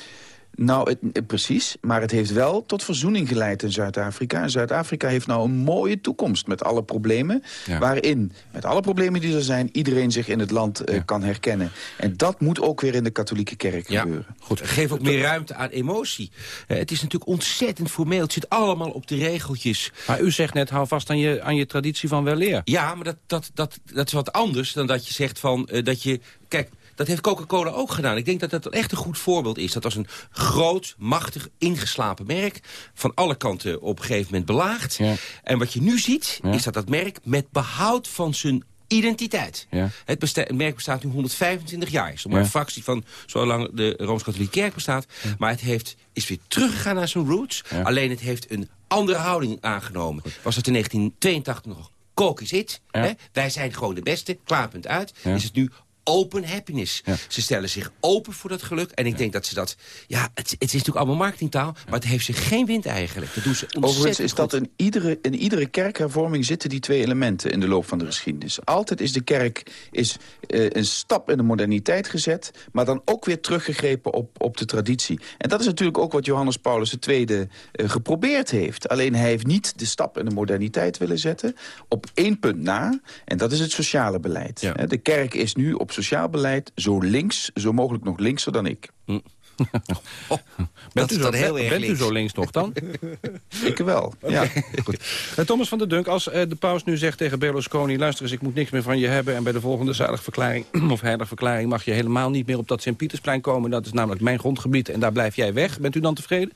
Nou, het, eh, precies. Maar het heeft wel tot verzoening geleid in Zuid-Afrika. En Zuid-Afrika heeft nou een mooie toekomst met alle problemen. Waarin, met alle problemen die er zijn, iedereen zich in het land eh, kan herkennen. En dat moet ook weer in de katholieke kerk gebeuren. Goed, geef ook meer ruimte aan emotie. Eh, het is natuurlijk ontzettend formeel. Het zit allemaal op de regeltjes. Maar u zegt net, hou vast aan je, aan je traditie van weleer. Ja, maar dat, dat, dat, dat is wat anders dan dat je zegt van... dat je... Kijk, dat heeft Coca-Cola ook gedaan. Ik denk dat dat echt een goed voorbeeld is. Dat was een groot, machtig, ingeslapen merk... van alle kanten op een gegeven moment belaagd. Ja. En wat je nu ziet, is dat dat merk met behoud van zijn identiteit. Ja. Het, merk bestaat nu 125 jaar. is maar een fractie van zolang de Rooms-Katholieke Kerk bestaat. Maar het heeft, is weer teruggegaan naar zijn roots. Alleen het heeft een andere houding aangenomen. Was het in 1982 nog Coke is it. Wij zijn gewoon de beste, klaarpunt uit. Is het nu open happiness. Ze stellen zich open voor dat geluk. En ik denk dat ze dat... Ja, het, het is natuurlijk allemaal marketingtaal... maar het heeft zich geen wind eigenlijk. Dat doen ze Overigens is dat in iedere, in iedere kerkhervorming zitten die twee elementen... in de loop van de geschiedenis. Altijd is de kerk is, uh, een stap in de moderniteit gezet... maar dan ook weer teruggegrepen op, op de traditie. En dat is natuurlijk ook wat Johannes Paulus II uh, eh, geprobeerd heeft. Alleen hij heeft niet de stap in de moderniteit willen zetten... op één punt na, en dat is het sociale beleid. Ja. De kerk is nu op sociaal beleid zo links, zo mogelijk nog linkser dan ik. Hm. <laughs> bent, u zo, heel erg bent u zo links nog dan? <laughs> ik wel, ja. Goed. Eh, Thomas van der Dunk, als uh, de paus nu zegt tegen Berlusconi... luister eens, ik moet niks meer van je hebben... en bij de volgende zaligverklaring <clears throat> of heiligverklaring... mag je helemaal niet meer op dat Sint-Pietersplein komen. Dat is namelijk mijn grondgebied en daar blijf jij weg. Bent u dan tevreden?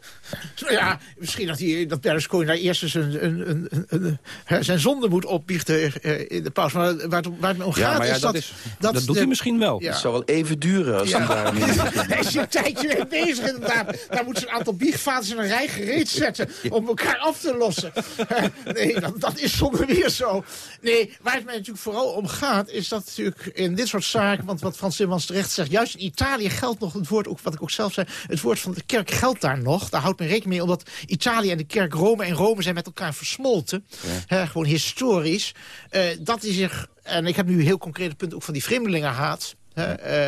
Ja, misschien dat, hij, dat Berlusconi daar eerst eens een, een, een, een zijn zonde moet opbiechten uh, in de paus. Maar waar het, waar het om gaat ja, maar ja, is dat... Dat, is, dat, dat doet hij misschien wel. Ja. Het zal wel even duren als ja. hij daar... <laughs> Hij is een tijdje bezig inderdaad. Daar moeten ze een aantal biegvaders in een rij gereed zetten... om elkaar af te lossen. nee, dat, dat is zonder weer zo. Nee, waar het mij natuurlijk vooral om gaat... is dat natuurlijk in dit soort zaken... want wat Frans Timmans terecht zegt... juist in Italië geldt nog het woord, ook wat ik ook zelf zei... het woord van de kerk geldt daar nog. Daar houdt men rekening mee, omdat Italië en de kerk Rome en Rome... zijn met elkaar versmolten. gewoon historisch. Uh, dat is zich... En ik heb nu een heel concrete punt ook van die vreemdelingenhaat... Uh,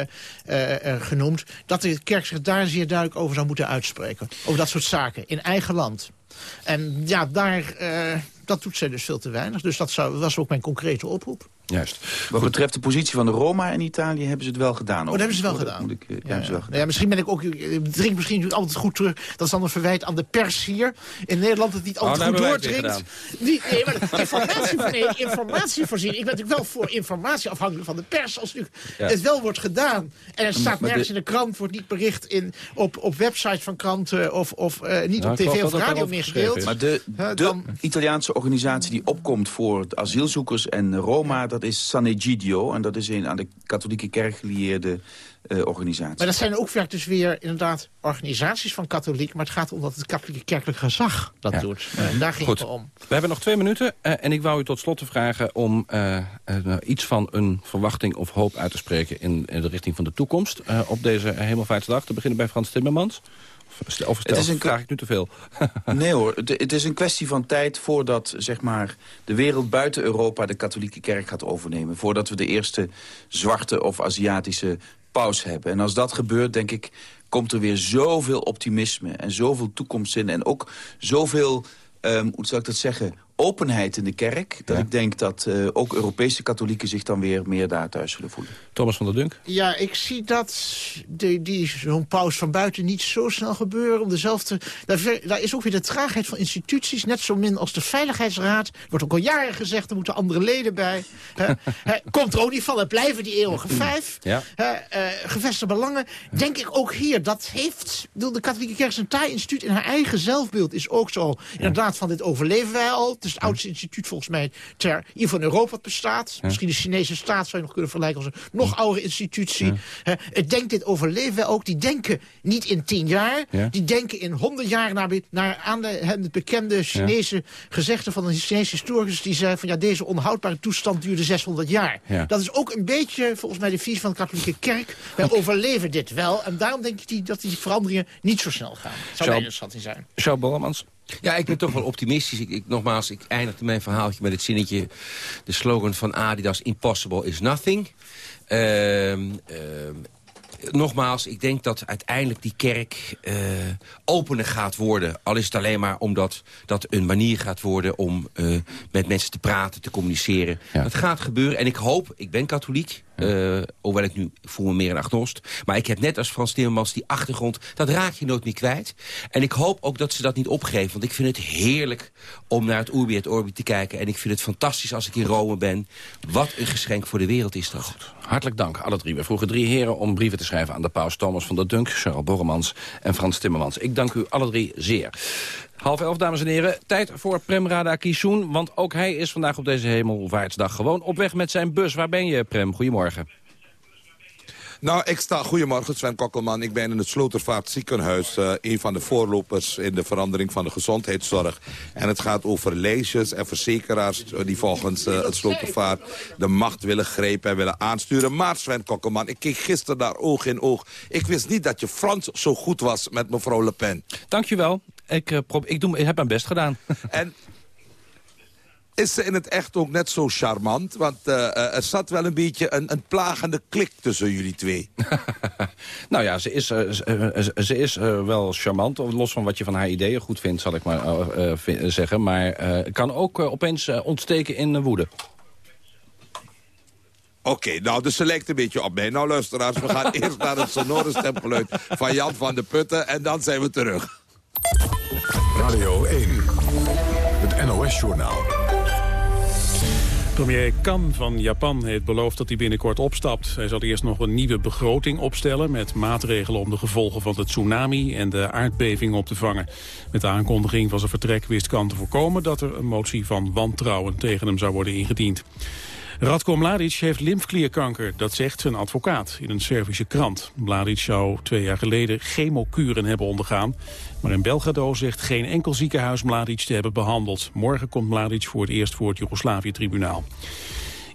uh, genoemd... dat de kerk zich daar zeer duidelijk over zou moeten uitspreken. Over dat soort zaken, in eigen land. En ja, daar, dat doet zij dus veel te weinig. Dus dat zou, was ook mijn concrete oproep. Juist. Wat betreft de positie van de Roma in Italië hebben ze het wel gedaan. Oh, dat hebben ze wel gedaan. Ik, ja, ja. Wel gedaan. ja, misschien ben ik ook, ik drink misschien altijd goed terug. Dat is dan een verwijt aan de pers hier. In Nederland het niet altijd oh, goed doordringt. Nee, maar informatie, nee, informatie voorzien. Ik ben natuurlijk wel voor informatie afhankelijk van de pers. Als nu het wel wordt gedaan. En het staat nergens in de krant, wordt niet bericht in, op, op websites van kranten of, of uh, niet op tv of radio meer Maar de, de Italiaanse organisatie die opkomt voor asielzoekers en Roma dat is San Egidio. En dat is een aan de katholieke kerk gelieerde uh, organisatie. Maar dat zijn ook weer dus weer inderdaad organisaties van katholiek. Maar het gaat om dat het katholieke kerkelijk gezag dat doet. Uh, en daar ging het om. We hebben nog twee minuten. Uh, en ik wou u tot slot te vragen om iets van een verwachting of hoop uit te spreken... in, in de richting van de toekomst op deze Hemelvaartsdag. Te beginnen bij Frans Timmermans. Of stel, het is een vraag ik nu te veel. <laughs> nee hoor, het, het, is een kwestie van tijd voordat zeg maar, de wereld buiten Europa de katholieke kerk gaat overnemen. Voordat we de eerste zwarte of Aziatische paus hebben. En als dat gebeurt, denk ik, komt er weer zoveel optimisme en zoveel toekomstzin en ook zoveel, um, hoe zou ik dat zeggen, openheid in de kerk. Dat ik denk dat uh, ook Europese katholieken zich dan weer meer daar thuis zullen voelen. Thomas van der Dunk? Ja, ik zie dat die, die, zo'n paus van buiten niet zo snel gebeuren. Om dezelfde, daar, daar, is ook weer de traagheid van instituties. Net zo min als de Veiligheidsraad. Er wordt ook al jaren gezegd, er moeten andere leden bij. <laughs> komt er ook niet van, het blijven die eeuwige vijf. Ja. Uh, gevestigde belangen. Denk ik ook hier, dat heeft... De katholieke kerk een taai instituut in haar eigen zelfbeeld is ook zo. Inderdaad, van dit overleven wij al is het oudste instituut volgens mij ter, hier van Europa wat bestaat. Misschien de Chinese staat zou je nog kunnen vergelijken als een nog oudere institutie. het denkt dit overleven wij ook. Die denken niet in tien jaar. Die denken in honderd jaar naar, naar aan de, het bekende Chinese gezegde van een Chinese historicus. Die zei van ja, deze onhoudbare toestand duurde 600 jaar. Dat is ook een beetje volgens mij de visie van de katholieke kerk. Wij overleven dit wel. En daarom denk ik dat die veranderingen niet zo snel gaan. Zou mijn schatting zijn. Charles Bollemans. Ja, ik ben toch wel optimistisch. Ik, ik, nogmaals, ik eindigde mijn verhaaltje met het zinnetje... de slogan van Adidas, impossible is nothing. Uh, nogmaals, ik denk dat uiteindelijk die kerk uh, opener gaat worden. Al is het alleen maar omdat dat een manier gaat worden... om uh, met mensen te praten, te communiceren. Ja. Dat gaat gebeuren. En ik hoop, ik ben katholiek... Uh, hoewel ik nu voel me meer een agnost. Maar ik heb net als Frans Timmermans die achtergrond. Dat raak je nooit meer kwijt. En ik hoop ook dat ze dat niet opgeven. Want ik vind het heerlijk om naar het Urbi et te kijken. En ik vind het fantastisch als ik in Rome ben. Wat een geschenk voor de wereld is dat. Goed. Hartelijk dank, alle drie. We vroegen drie heren om brieven te schrijven aan de paus. Thomas van der Dunk, Charles Borremans en Frans Timmermans. Ik dank u alle drie zeer. Half elf, dames en heren. Tijd voor Prem Radakishun, want ook hij is vandaag op deze hemelvaartsdag gewoon op weg met zijn bus. Waar ben je, Prem? Goedemorgen. Nou, ik sta... Goedemorgen, Sven Kokkelman. Ik ben in het Slotervaart ziekenhuis. Uh, een van de voorlopers in de verandering van de gezondheidszorg. En het gaat over leesjes en verzekeraars... Eh, die volgens uh, het Slotervaart de macht willen grepen en willen aansturen. Maar Sven Kokkelman, ik keek gisteren daar oog in oog. Ik wist niet dat je Frans zo goed was met mevrouw Le Pen. Dankjewel. Ik, uh, ik, doe, ik heb mijn best gedaan. <laughs> En is ze in het echt ook net zo charmant? Want uh, er zat wel een beetje een, een plagende klik tussen jullie twee. <laughs> nou ja, ze is, uh, ze is wel charmant. Los van wat je van haar ideeën goed vindt, zal ik maar zeggen. Maar kan ook opeens ontsteken in woede. Oké, nou, dus ze lijkt een beetje op mij. Nou, luisteraars, we gaan <laughs> eerst naar het sonore stemgeluid van Jan van de Putten... en dan zijn we terug. Radio 1, het NOS-journaal. Premier Kan van Japan heeft beloofd dat hij binnenkort opstapt. Hij zal eerst nog een nieuwe begroting opstellen... met maatregelen om de gevolgen van de tsunami en de aardbeving op te vangen. Met de aankondiging van zijn vertrek wist Kan te voorkomen... dat er een motie van wantrouwen tegen hem zou worden ingediend. Radko Mladic heeft lymfklierkanker, dat zegt zijn advocaat in een Servische krant. Mladic zou twee jaar geleden chemokuren hebben ondergaan. Maar in Belgrado zegt geen enkel ziekenhuis Mladic te hebben behandeld. Morgen komt Mladic voor het eerst voor het Joegoslavië-tribunaal.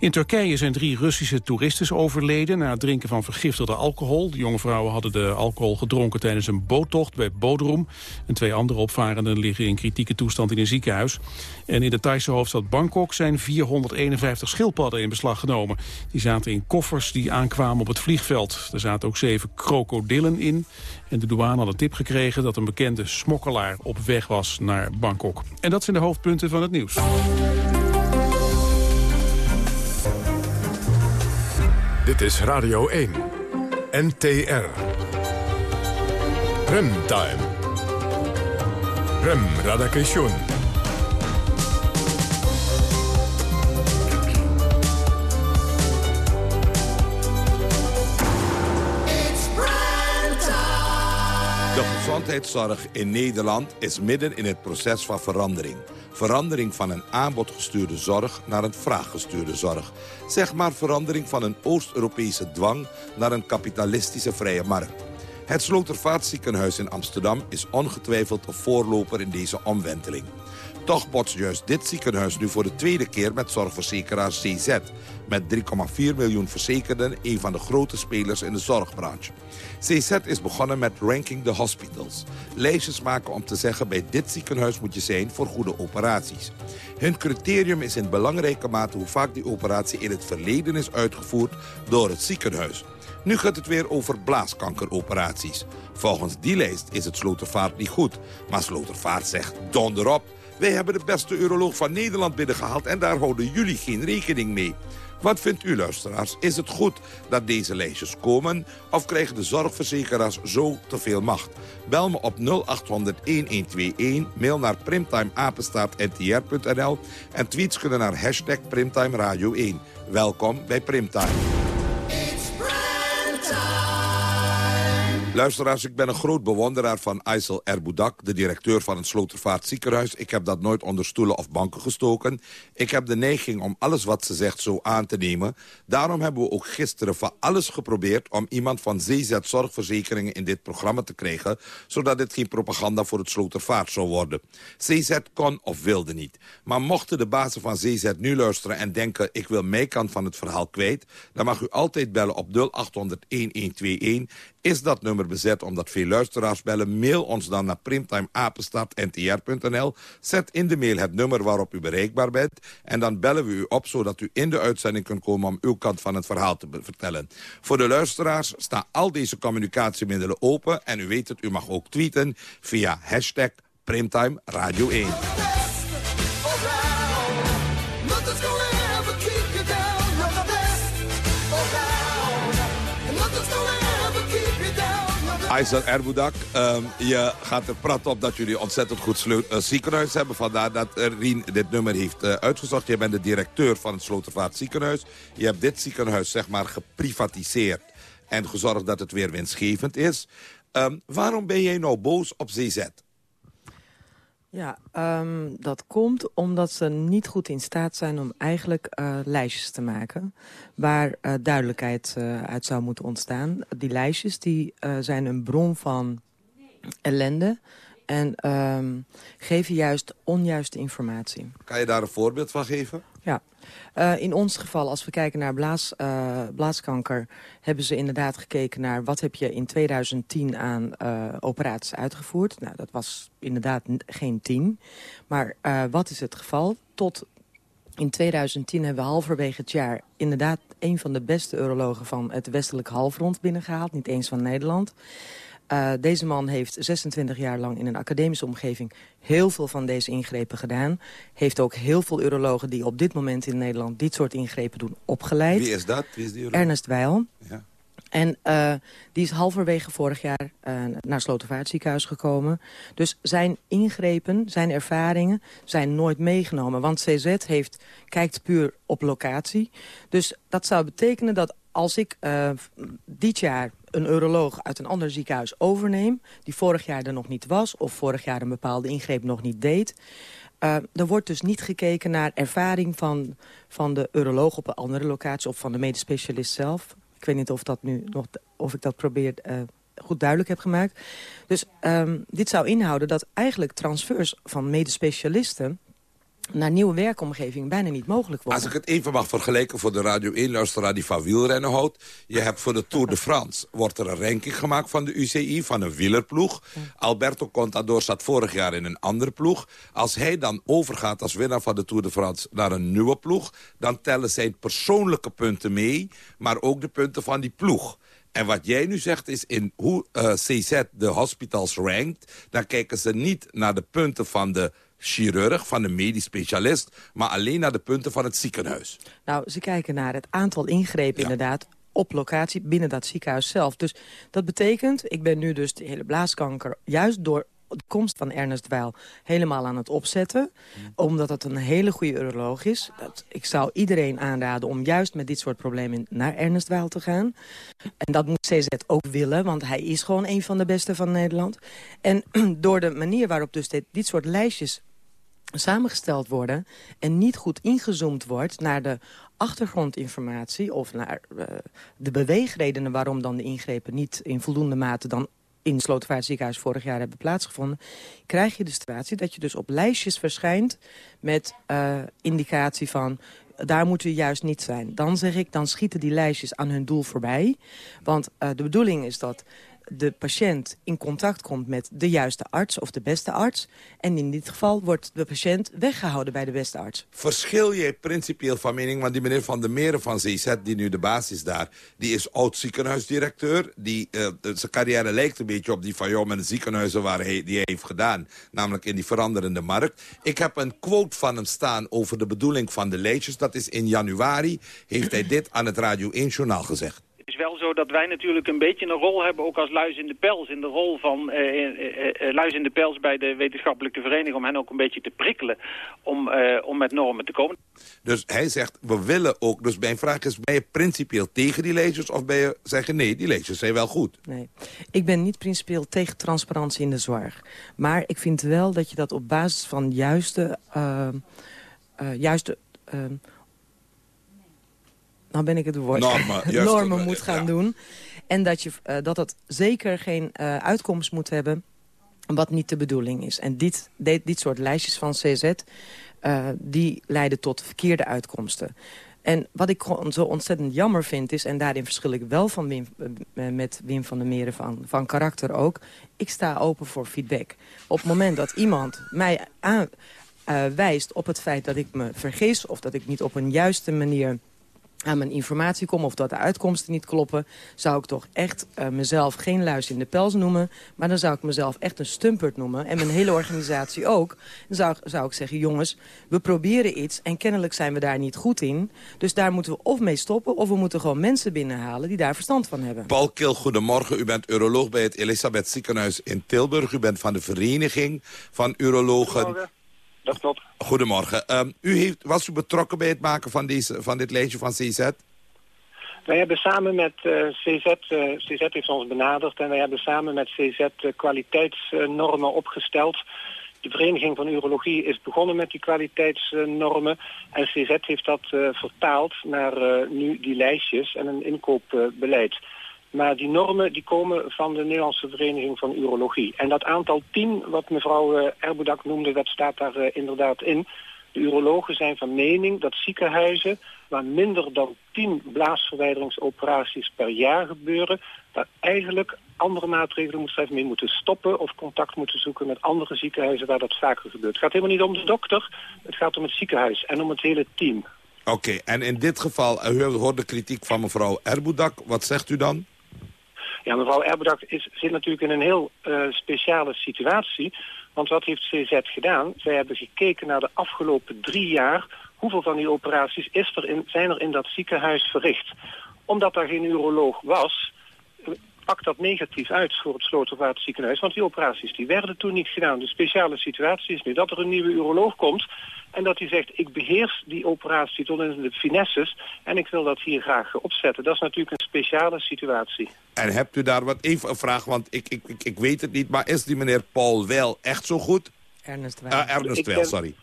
In Turkije zijn drie Russische toeristen overleden na het drinken van vergiftigde alcohol. De jonge vrouwen hadden de alcohol gedronken tijdens een boottocht bij Bodrum. En twee andere opvarenden liggen in kritieke toestand in een ziekenhuis. En in de Thaise hoofdstad Bangkok zijn 451 schildpadden in beslag genomen. Die zaten in koffers die aankwamen op het vliegveld. Er zaten ook zeven krokodillen in. En de douane had een tip gekregen dat een bekende smokkelaar op weg was naar Bangkok. En dat zijn de hoofdpunten van het nieuws. Dit is Radio 1. NTR. Remtime. Rem Radakation. De gezondheidszorg in Nederland is midden in het proces van verandering. Verandering van een aanbodgestuurde zorg naar een vraaggestuurde zorg. Zeg maar verandering van een Oost-Europese dwang naar een kapitalistische vrije markt. Het Slotervaartziekenhuis in Amsterdam is ongetwijfeld een voorloper in deze omwenteling. Toch botst juist dit ziekenhuis nu voor de tweede keer met zorgverzekeraar CZ. Met 3,4 miljoen verzekerden, een van de grote spelers in de zorgbranche. CZ is begonnen met Ranking the Hospitals. Lijstjes maken om te zeggen bij dit ziekenhuis moet je zijn voor goede operaties. Hun criterium is in belangrijke mate hoe vaak die operatie in het verleden is uitgevoerd door het ziekenhuis. Nu gaat het weer over blaaskankeroperaties. Volgens die lijst is het Slotervaart niet goed. Maar Slotervaart zegt donderop. Wij hebben de beste uroloog van Nederland binnengehaald... en daar houden jullie geen rekening mee. Wat vindt u, luisteraars? Is het goed dat deze lijstjes komen... of krijgen de zorgverzekeraars zo te veel macht? Bel me op 0800-1121, mail naar primtimeapenstaartntr.nl... en tweets kunnen naar hashtag Primtime Radio 1. Welkom bij Primtime. Luisteraars, ik ben een groot bewonderaar van Aysel Erboudak... de directeur van het Slotervaart ziekenhuis. Ik heb dat nooit onder stoelen of banken gestoken. Ik heb de neiging om alles wat ze zegt zo aan te nemen. Daarom hebben we ook gisteren van alles geprobeerd... om iemand van ZZ Zorgverzekeringen in dit programma te krijgen... zodat dit geen propaganda voor het Slotervaart zou worden. CZ kon of wilde niet. Maar mochten de bazen van ZZ nu luisteren en denken... ik wil mijn kant van het verhaal kwijt... dan mag u altijd bellen op 0800-1121. Is dat nummer bezet omdat veel luisteraars bellen? Mail ons dan naar primtimeapenstaartntr.nl. Zet in de mail het nummer waarop u bereikbaar bent. En dan bellen we u op zodat u in de uitzending kunt komen... om uw kant van het verhaal te vertellen. Voor de luisteraars staan al deze communicatiemiddelen open. En u weet het, u mag ook tweeten via hashtag Primtime Radio 1. Aysel Erboudak, um, je gaat er praten op dat jullie ontzettend goed uh, ziekenhuis hebben. Vandaar dat Rien dit nummer heeft uh, uitgezocht. Je bent de directeur van het Slotervaart ziekenhuis. Je hebt dit ziekenhuis zeg maar geprivatiseerd en gezorgd dat het weer winstgevend is. Um, waarom ben jij nou boos op ZZ? Ja, um, dat komt omdat ze niet goed in staat zijn om eigenlijk uh, lijstjes te maken... waar uh, duidelijkheid uh, uit zou moeten ontstaan. Die lijstjes die, zijn een bron van ellende en um, geven juist onjuiste informatie. Kan je daar een voorbeeld van geven? Ja. Uh, in ons geval, als we kijken naar uh, blaaskanker... hebben ze inderdaad gekeken naar wat heb je in 2010 aan uh, operaties uitgevoerd. Nou, dat was inderdaad geen tien. Maar wat is het geval? Tot in 2010 hebben we halverwege het jaar... inderdaad een van de beste urologen van het westelijk halfrond binnengehaald. Niet eens van Nederland. Uh, deze man heeft 26 jaar lang in een academische omgeving... heel veel van deze ingrepen gedaan. Heeft ook heel veel urologen die op dit moment in Nederland... dit soort ingrepen doen, opgeleid. Wie is dat? Wie is die Ernest Weil. Ja. En uh, die is halverwege vorig jaar uh, naar Slotervaartziekenhuis gekomen. Dus zijn ingrepen, zijn ervaringen zijn nooit meegenomen. Want CZ heeft, kijkt puur op locatie. Dus dat zou betekenen dat als ik uh, dit jaar een uroloog uit een ander ziekenhuis overneem... die vorig jaar er nog niet was of vorig jaar een bepaalde ingreep nog niet deed... Uh, er wordt dus niet gekeken naar ervaring van, van de uroloog op een andere locatie... of van de medisch specialist zelf. Ik weet niet of, dat nu nog, of ik dat probeer uh, goed duidelijk heb gemaakt. Dus um, dit zou inhouden dat eigenlijk transfers van medisch specialisten naar nieuwe werkomgeving bijna niet mogelijk wordt. Als ik het even mag vergelijken voor de Radio 1-luisteraar die van wielrennen houdt. Je hebt voor de Tour de France, wordt er een ranking gemaakt van de UCI, van een wielerploeg. Alberto Contador zat vorig jaar in een andere ploeg. Als hij dan overgaat als winnaar van de Tour de France naar een nieuwe ploeg... dan tellen zijn persoonlijke punten mee, maar ook de punten van die ploeg. En wat jij nu zegt is in hoe uh, eh, CZ de hospitals rankt... dan kijken ze niet naar de punten van de chirurg, van de medisch specialist... maar alleen naar de punten van het ziekenhuis. Nou, ze kijken naar het aantal ingrepen inderdaad op locatie binnen dat ziekenhuis zelf. Dus dat betekent, ik ben nu dus de hele blaaskanker... juist door de komst van Ernest Weil helemaal aan het opzetten. Mm. Omdat het een hele goede uroloog is. Dat, ik zou iedereen aanraden om juist met dit soort problemen naar Ernest Weil te gaan. En dat moet CZ ook willen, want hij is gewoon een van de beste van Nederland. En <clears throat> door de manier waarop dus dit, dit soort lijstjes samengesteld worden... en niet goed ingezoomd wordt naar de achtergrondinformatie... of naar uh, de beweegredenen waarom dan de ingrepen niet in voldoende mate... dan in het Slotervaartziekenhuis vorig jaar hebben plaatsgevonden... krijg je de situatie dat je dus op lijstjes verschijnt met uh, indicatie van daar moeten we juist niet zijn. Dan zeg ik, dan schieten die lijstjes aan hun doel voorbij. Want uh, de bedoeling is dat de patiënt in contact komt met de juiste arts of de beste arts. En in dit geval wordt de patiënt weggehouden bij de beste arts. Verschil jij principieel van mening? Want die meneer Van der Meren van CZ, die nu de baas is daar... die is oud-ziekenhuisdirecteur. Die, uh, zijn carrière lijkt een beetje op die van jou met de ziekenhuizen... Waar hij, die hij heeft gedaan, namelijk in die veranderende markt. Ik heb een quote van hem staan over de bedoeling van de lijstjes. Dat is in januari, heeft hij dit aan het Radio 1-journaal gezegd is wel zo dat wij natuurlijk een beetje een rol hebben, ook als luis in de pels. In de rol van uh, uh, luis in de pels bij de wetenschappelijke vereniging. Om hen ook een beetje te prikkelen om, om met normen te komen. Dus hij zegt, we willen ook. Dus mijn vraag is, ben je principieel tegen die lezers? Of ben je zeggen, nee, die lezers zijn wel goed? Nee, ik ben niet principieel tegen transparantie in de zorg. Maar ik vind wel dat je dat op basis van juiste... juiste nou ben ik het woord, normen, <laughs> normen moet gaan doen. En dat, je, uh, dat het zeker geen uh, uitkomst moet hebben wat niet de bedoeling is. En dit, dit, dit soort lijstjes van CZ, uh, die leiden tot verkeerde uitkomsten. En wat ik gewoon zo ontzettend jammer vind is... en daarin verschil ik wel van Wim, eh, met Wim van der Meren van, van karakter ook... ik sta open voor feedback. Op het moment dat iemand mij aan, uh, wijst op het feit dat ik me vergis... of dat ik niet op een juiste manier aan mijn informatie kom of dat de uitkomsten niet kloppen... zou ik toch echt uh, mezelf geen luis in de pels noemen... maar dan zou ik mezelf echt een stumpert noemen. En mijn hele organisatie ook. Dan zou, zou ik zeggen, jongens, we proberen iets... en kennelijk zijn we daar niet goed in. Dus daar moeten we of mee stoppen... of we moeten gewoon mensen binnenhalen die daar verstand van hebben. Paul Kil, goedemorgen. U bent uroloog bij het Elisabeth Ziekenhuis in Tilburg. U bent van de Vereniging van Urologen dat klopt. Goedemorgen. Um, u heeft, was u betrokken bij het maken van, deze, van dit lijstje van CZ? Wij hebben samen met uh, CZ, uh, CZ heeft ons benaderd en wij hebben samen met CZ uh, kwaliteitsnormen opgesteld. De Vereniging van Urologie is begonnen met die kwaliteitsnormen en CZ heeft dat vertaald naar nu die lijstjes en een inkoopbeleid. Maar die normen die komen van de Nederlandse Vereniging van Urologie. En dat aantal 10, wat mevrouw uh, Erbodak noemde, dat staat daar uh, inderdaad in. De urologen zijn van mening dat ziekenhuizen waar minder dan 10 blaasverwijderingsoperaties per jaar gebeuren, daar eigenlijk andere maatregelen moeten mee moeten stoppen of contact moeten zoeken met andere ziekenhuizen waar dat vaker gebeurt. Het gaat helemaal niet om de dokter, het gaat om het ziekenhuis en om het hele team. Oké, en in dit geval, u hoort de kritiek van mevrouw Erboedak. Wat zegt u dan? Ja, mevrouw Erbedak is, zit natuurlijk in een heel uh, speciale situatie. Want wat heeft CZ gedaan? Zij hebben gekeken naar de afgelopen drie jaar... hoeveel van die operaties is er in, zijn er in dat ziekenhuis verricht. Omdat daar geen uroloog was pakt dat negatief uit voor het Slotervaart ziekenhuis. Want die operaties die werden toen niet gedaan. De speciale situatie is nu dat er een nieuwe uroloog komt... en dat hij zegt, ik beheers die operatie tot in de finesses... en ik wil dat hier graag opzetten. Dat is natuurlijk een speciale situatie. En hebt u daar wat even een vraag, want ik, ik, ik, ik weet het niet... maar is die meneer Paul wel echt zo goed? Ernest Wel. Uh, Ernest Wel, sorry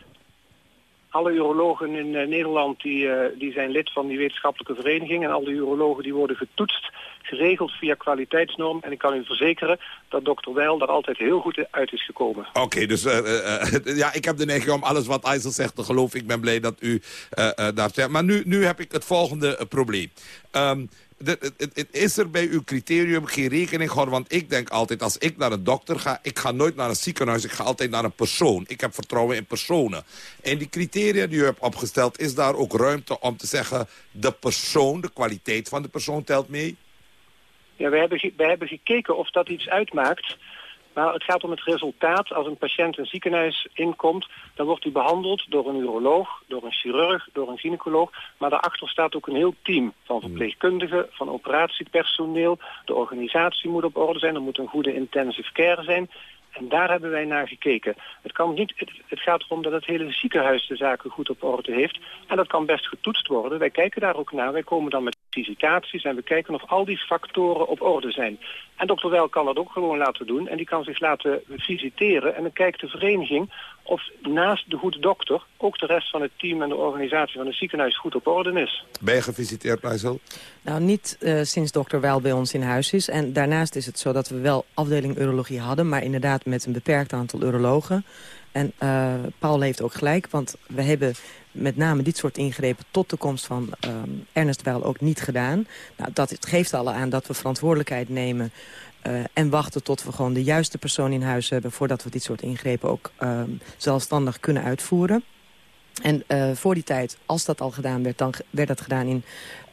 alle urologen in uh, Nederland die, uh, die zijn lid van die wetenschappelijke vereniging. En alle urologen die worden getoetst, geregeld via kwaliteitsnorm. En ik kan u verzekeren dat dokter Weil daar altijd heel goed uit is gekomen. Oké, dus uh, <laughs> ja, ik heb de neiging om alles wat IJssel zegt te geloven. Ik ben blij dat u daar zegt. Maar nu, nu heb ik het volgende probleem. Um, is er bij uw criterium geen rekening gehouden? Want ik denk altijd, als ik naar een dokter ga... ik ga nooit naar een ziekenhuis, ik ga altijd naar een persoon. Ik heb vertrouwen in personen. En die criteria die u hebt opgesteld... is daar ook ruimte om te zeggen... de persoon, de kwaliteit van de persoon telt mee? Ja, wij hebben, wij hebben gekeken of dat iets uitmaakt... Maar het gaat om het resultaat. Als een patiënt een ziekenhuis inkomt, dan wordt hij behandeld door een uroloog, door een chirurg, door een gynaecoloog. Maar daarachter staat ook een heel team van verpleegkundigen, van operatiepersoneel. De organisatie moet op orde zijn, er moet een goede intensive care zijn. En daar hebben wij naar gekeken. Het, kan niet, het, het, gaat erom dat het hele ziekenhuis de zaken goed op orde heeft. En dat kan best getoetst worden. Wij kijken daar ook naar. Wij komen dan met visitaties en we kijken of al die factoren op orde zijn. En dokter Wel kan dat ook gewoon laten doen. En die kan zich laten visiteren. En dan kijkt de vereniging of naast de goede dokter... ook de rest van het team en de organisatie van het ziekenhuis goed op orde is. Ben je gevisiteerd, Nijssel? Nou, niet uh, sinds dokter Wel bij ons in huis is. En daarnaast is het zo dat we wel afdeling urologie hadden... maar inderdaad met een beperkt aantal urologen. En uh, Paul heeft ook gelijk, want we hebben met name dit soort ingrepen tot de komst van um, Ernest Wel ook niet gedaan. Nou, dat geeft al aan dat we verantwoordelijkheid nemen uh, en wachten tot we gewoon de juiste persoon in huis hebben... voordat we dit soort ingrepen ook um, zelfstandig kunnen uitvoeren. En uh, voor die tijd, als dat al gedaan werd, dan werd dat gedaan in,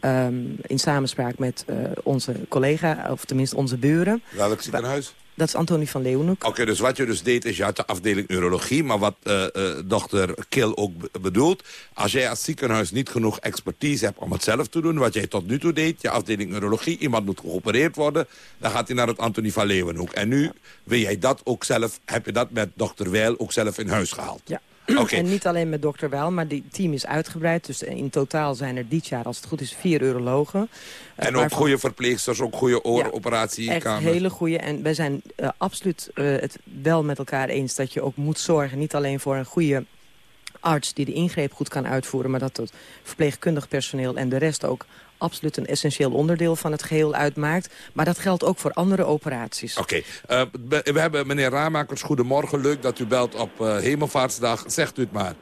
um, in samenspraak met onze collega, of tenminste onze buren. Welk ziekenhuis? Dat is Antonie van Leeuwenhoek. Oké, dus wat je dus deed is, je had de afdeling urologie... maar wat uh, uh, dokter Kil ook bedoelt... als jij als ziekenhuis niet genoeg expertise hebt om het zelf te doen... wat jij tot nu toe deed, je afdeling urologie... iemand moet geopereerd worden, dan gaat hij naar het Antonie van Leeuwenhoek. En nu wil jij dat ook zelf, heb je dat met dokter Weil ook zelf in huis gehaald? Ja. Okay. <clears throat> En niet alleen met dokter Wel, maar die team is uitgebreid. Dus in totaal zijn er dit jaar, als het goed is, vier urologen. En ook goede verpleegsters, ook goede ooroperatie-kamers. echt hele goede. En wij zijn uh, absoluut uh, het wel met elkaar eens dat je ook moet zorgen... niet alleen voor een goede arts die de ingreep goed kan uitvoeren... maar dat het verpleegkundig personeel en de rest ook absoluut een essentieel onderdeel van het geheel uitmaakt. Maar dat geldt ook voor andere operaties. Oké, okay. uh, we hebben meneer Ramakers, goedemorgen. Leuk dat u belt op uh, Hemelvaartsdag. Zegt u het maar.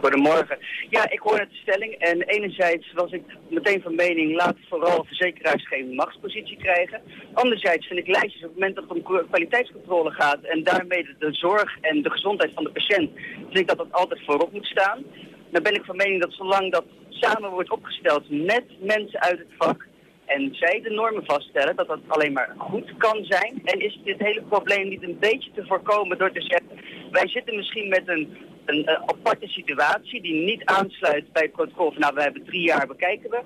Goedemorgen. Ja, ik hoor het de stelling. En enerzijds was ik meteen van mening, laat vooral verzekeraars geen machtspositie krijgen. Anderzijds vind ik lijstjes op het moment dat het om kwaliteitscontrole gaat en daarmee de zorg en de gezondheid van de patiënt, vind ik dat dat altijd voorop moet staan. Dan ben ik van mening dat zolang dat samen wordt opgesteld met mensen uit het vak, en zij de normen vaststellen, dat dat alleen maar goed kan zijn. En is dit hele probleem niet een beetje te voorkomen door te zeggen, wij zitten misschien met een, een, een aparte situatie die niet aansluit bij het protocol van nou we hebben drie jaar bekijken we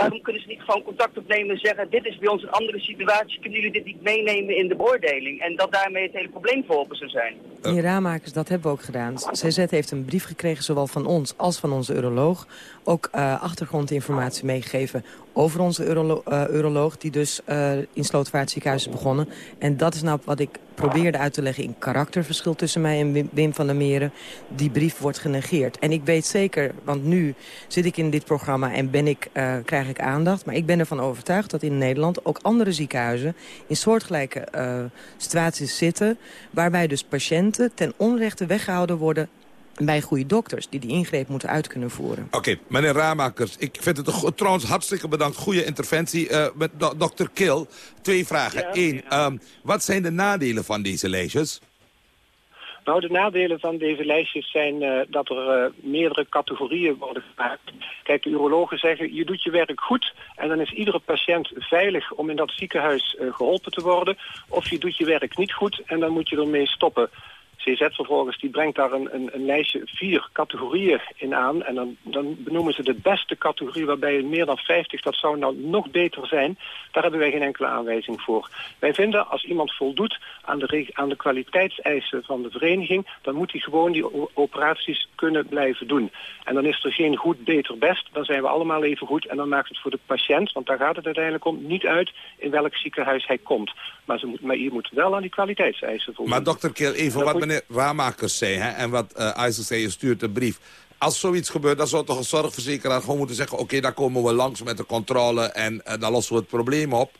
waarom kunnen ze niet gewoon contact opnemen en zeggen... dit is bij ons een andere situatie, kunnen jullie dit niet meenemen in de beoordeling? En dat daarmee het hele probleem verholpen zou zijn. Die raammakers, dat hebben we ook gedaan. CZ heeft een brief gekregen, zowel van ons als van onze uroloog. Ook uh, achtergrondinformatie meegegeven over onze urolo uh, uroloog... die dus uh, in Slootvaartziekenhuis is begonnen. En dat is nou wat ik probeerde uit te leggen in karakterverschil tussen mij en Wim van der Meren. Die brief wordt genegeerd. En ik weet zeker, want nu zit ik in dit programma en ben ik, uh, krijg ik aandacht. Maar ik ben ervan overtuigd dat in Nederland ook andere ziekenhuizen... in soortgelijke uh, situaties zitten... waarbij dus patiënten ten onrechte weggehouden worden bij goede dokters die die ingreep moeten uit kunnen voeren. Oké, meneer Ramakers, ik vind het een, trouwens hartstikke bedankt. Goede interventie uh, met dokter Kil. Twee vragen. Ja, Eén, ja. Um, wat zijn de nadelen van deze lijstjes? Nou, de nadelen van deze lijstjes zijn uh, dat er uh, meerdere categorieën worden gemaakt. Kijk, de urologen zeggen, je doet je werk goed... en dan is iedere patiënt veilig om in dat ziekenhuis uh, geholpen te worden. Of je doet je werk niet goed en dan moet je ermee stoppen. CZ vervolgens die brengt daar een, een, een, lijstje vier categorieën in aan. En dan, dan benoemen ze de beste categorie waarbij meer dan 50, dat zou nou nog beter zijn. Daar hebben wij geen enkele aanwijzing voor. Wij vinden als iemand voldoet aan de, aan de kwaliteitseisen van de vereniging... dan moet hij gewoon die operaties kunnen blijven doen. En dan is er geen goed, beter, best. Dan zijn we allemaal even goed. En dan maakt het voor de patiënt, want daar gaat het uiteindelijk om... niet uit in welk ziekenhuis hij komt. Maar, ze moet, maar je moet wel aan die kwaliteitseisen voldoen. Maar dokter Keel, even wat meneer Ramakers zei... Hè, en wat uh, IJssel zei, je stuurt een brief... Als zoiets gebeurt, dan zou toch een zorgverzekeraar gewoon moeten zeggen... oké, okay, daar komen we langs met de controle en uh, dan lossen we het probleem op?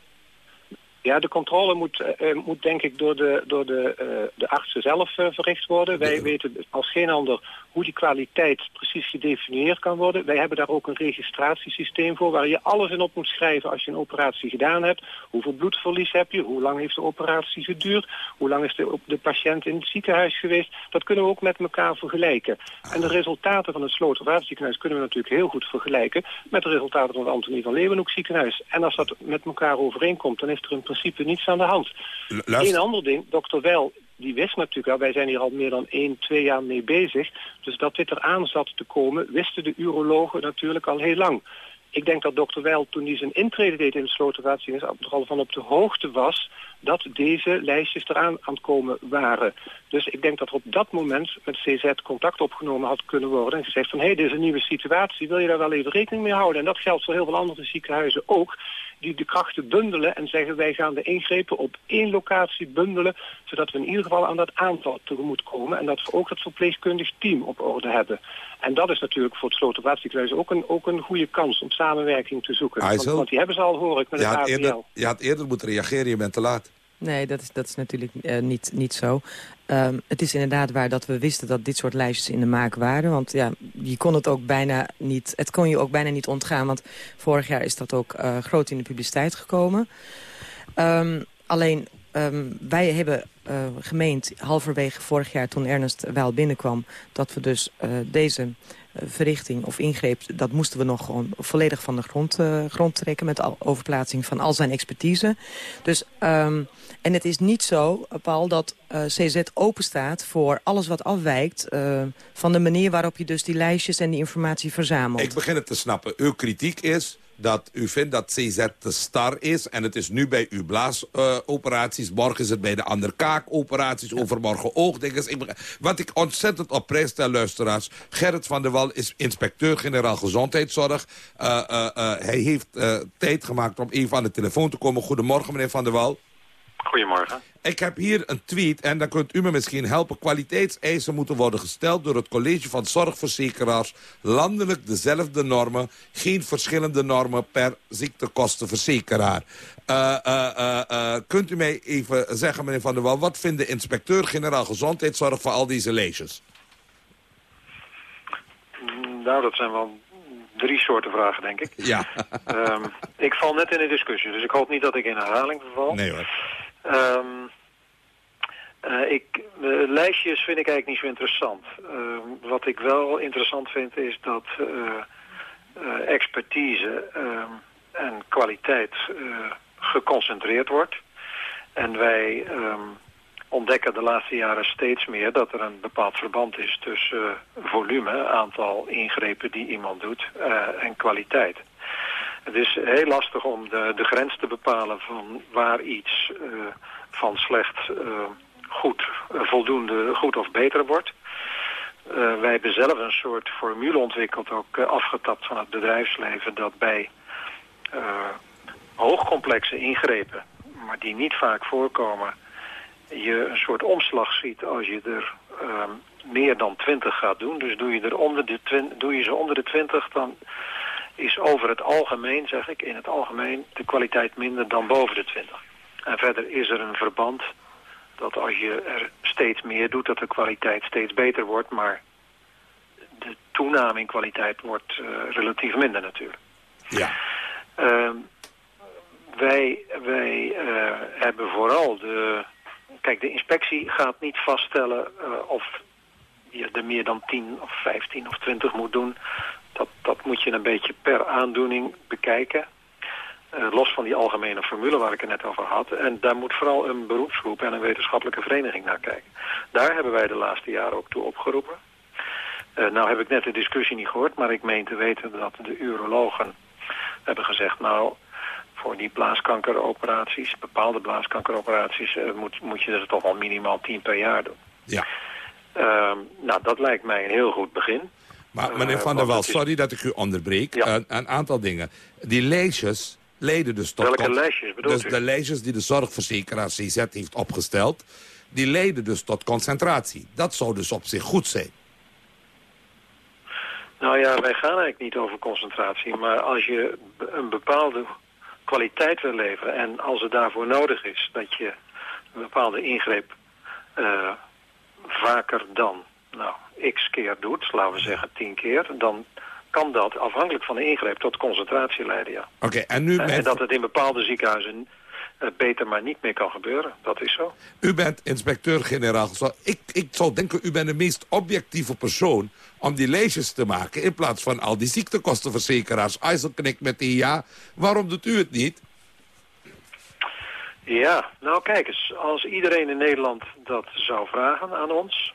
Ja, de controle moet, uh, moet denk ik door de, door de, uh, de artsen zelf verricht worden. Wij weten als geen ander hoe die kwaliteit precies gedefinieerd kan worden. Wij hebben daar ook een registratiesysteem voor... waar je alles in op moet schrijven als je een operatie gedaan hebt. Hoeveel bloedverlies heb je? Hoe lang heeft de operatie geduurd? Hoe lang is de, de patiënt in het ziekenhuis geweest? Dat kunnen we ook met elkaar vergelijken. En de resultaten van het Slotervaartziekenhuis kunnen we natuurlijk heel goed vergelijken... met de resultaten van het Antonie van Leeuwenhoek ziekenhuis. En als dat met elkaar overeenkomt, dan is er in principe niets aan de hand. Een ander ding, dokter Wel die wist natuurlijk al, wij zijn hier al meer dan 1, 2 jaar mee bezig. Dus dat dit eraan zat te komen, wisten de urologen natuurlijk al heel lang. Ik denk dat dokter Wel, toen hij zijn intrede deed in het slotenraadziekenhuis, er al van op de hoogte was dat deze lijstjes eraan aan het komen waren. Dus ik denk dat er op dat moment met CZ contact opgenomen had kunnen worden en gezegd van, hé, hey, dit is een nieuwe situatie, wil je daar wel even rekening mee houden? En dat geldt voor heel veel andere ziekenhuizen ook die de krachten bundelen en zeggen wij gaan de ingrepen op één locatie bundelen, zodat we in ieder geval aan dat aantal tegemoet komen en dat we ook het verpleegkundig team op orde hebben. En dat is natuurlijk voor het Slotervaartziekenhuis ook een, ook een goede kans om samenwerking te zoeken. Want, want, die hebben ze al, hoor ik, met je het eerder, Je had eerder moeten reageren, je bent te laat. Nee, dat is, dat is natuurlijk uh, niet, niet zo. Um, het is inderdaad waar dat we wisten dat dit soort lijstjes in de maak waren. Want ja, je kon het ook bijna niet, het kon je ook bijna niet ontgaan. Want vorig jaar is dat ook uh, groot in de publiciteit gekomen. Um, alleen, um, wij hebben uh, gemeend halverwege vorig jaar toen Ernest wel binnenkwam... dat we dus deze verrichting of ingreep... dat moesten we nog gewoon volledig van de grond, uh, grond trekken... met de overplaatsing van al zijn expertise. Dus, um, en het is niet zo, Paul, dat uh, CZ openstaat voor alles wat afwijkt... Uh, van de manier waarop je dus die lijstjes en die informatie verzamelt. Ik begin het te snappen. Uw kritiek is dat u vindt dat CZ te star is. En het is nu bij uw blaasoperaties. Uh, morgen is het bij de andere kaakoperaties. Overmorgen oogdekens. Wat ik ontzettend op prijs stel, luisteraars. Gerrit van der Wal is inspecteur-generaal gezondheidszorg. Uh, uh, hij heeft tijd gemaakt om even aan de telefoon te komen. Goedemorgen, meneer van der Wal. Goedemorgen. Ik heb hier een tweet en dan kunt u me misschien helpen. Kwaliteitseisen moeten worden gesteld door het college van zorgverzekeraars. Landelijk dezelfde normen. Geen verschillende normen per ziektekostenverzekeraar. Uh, uh, uh, kunt u mij even zeggen, meneer Van der Wal... wat vindt de inspecteur-generaal gezondheidszorg van al deze lijstjes? nou, dat zijn wel drie soorten vragen, denk ik. Ja. Ehm, ik val net in de discussie, dus ik hoop niet dat ik in herhaling verval. Nee hoor. Eh, ik, de lijstjes vind ik eigenlijk niet zo interessant. Ehm, wat ik wel interessant vind is dat eh, eh, expertise ehm, en kwaliteit geconcentreerd wordt. En wij ontdekken de laatste jaren steeds meer dat er een bepaald verband is tussen volume, aantal ingrepen die iemand doet, en kwaliteit. Het is heel lastig om de, de grens te bepalen van waar iets eh, van slecht eh, goed, eh, voldoende goed of beter wordt. Wij hebben zelf een soort formule ontwikkeld, ook afgetapt van het bedrijfsleven, dat bij hoogcomplexe ingrepen, maar die niet vaak voorkomen, je een soort omslag ziet als je er meer dan 20 gaat doen. Dus doe je, er onder de doe je ze onder de 20, dan is over het algemeen, zeg ik, in het algemeen de kwaliteit minder dan boven de 20. En verder is er een verband dat als je er steeds meer doet, dat de kwaliteit steeds beter wordt, maar de toename in kwaliteit wordt eh, relatief minder natuurlijk. Ja. Ehm, wij wij eh, hebben vooral de... Kijk, de inspectie gaat niet vaststellen eh, of je er meer dan 10 of 15 of 20 moet doen. Dat, dat moet je een beetje per aandoening bekijken. Eh, los van die algemene formule waar ik het net over had. En daar moet vooral een beroepsgroep en een wetenschappelijke vereniging naar kijken. Daar hebben wij de laatste jaren ook toe opgeroepen. Eh, nou heb ik net de discussie niet gehoord, maar ik meen te weten dat de urologen hebben gezegd... nou, voor die blaaskankeroperaties, bepaalde blaaskankeroperaties... eh, moet, moet je er toch wel minimaal 10 per jaar doen. Ja. Ehm, nou, dat lijkt mij een heel goed begin. Maar meneer Eh, Van der is- sorry dat ik u onderbreek. Een, een aantal dingen. Die lijstjes leiden dus tot... Welke cons- lijstjes bedoelt Dus u? de lijstjes die de zorgverzekeraar CZ heeft opgesteld... die leiden dus tot concentratie. Dat zou dus op zich goed zijn. Nou ja, wij gaan eigenlijk niet over concentratie. Maar als je een bepaalde kwaliteit wil leveren... en als het daarvoor nodig is dat je een bepaalde ingreep eh, vaker dan nou, x keer doet... laten we zeggen tien keer... dan kan dat afhankelijk van de ingreep tot concentratie leiden, ja. Oké, en nu En, bent, en dat het in bepaalde ziekenhuizen eh, beter maar niet meer kan gebeuren. Dat is zo. u bent inspecteur-generaal. Ik, ik zou denken, u bent de meest objectieve persoon... om die lijstjes te maken... in plaats van al die ziektekostenverzekeraars. IJsselknik met die ja. Waarom doet u het niet? Ja, nou kijk eens, als iedereen in Nederland dat zou vragen aan ons...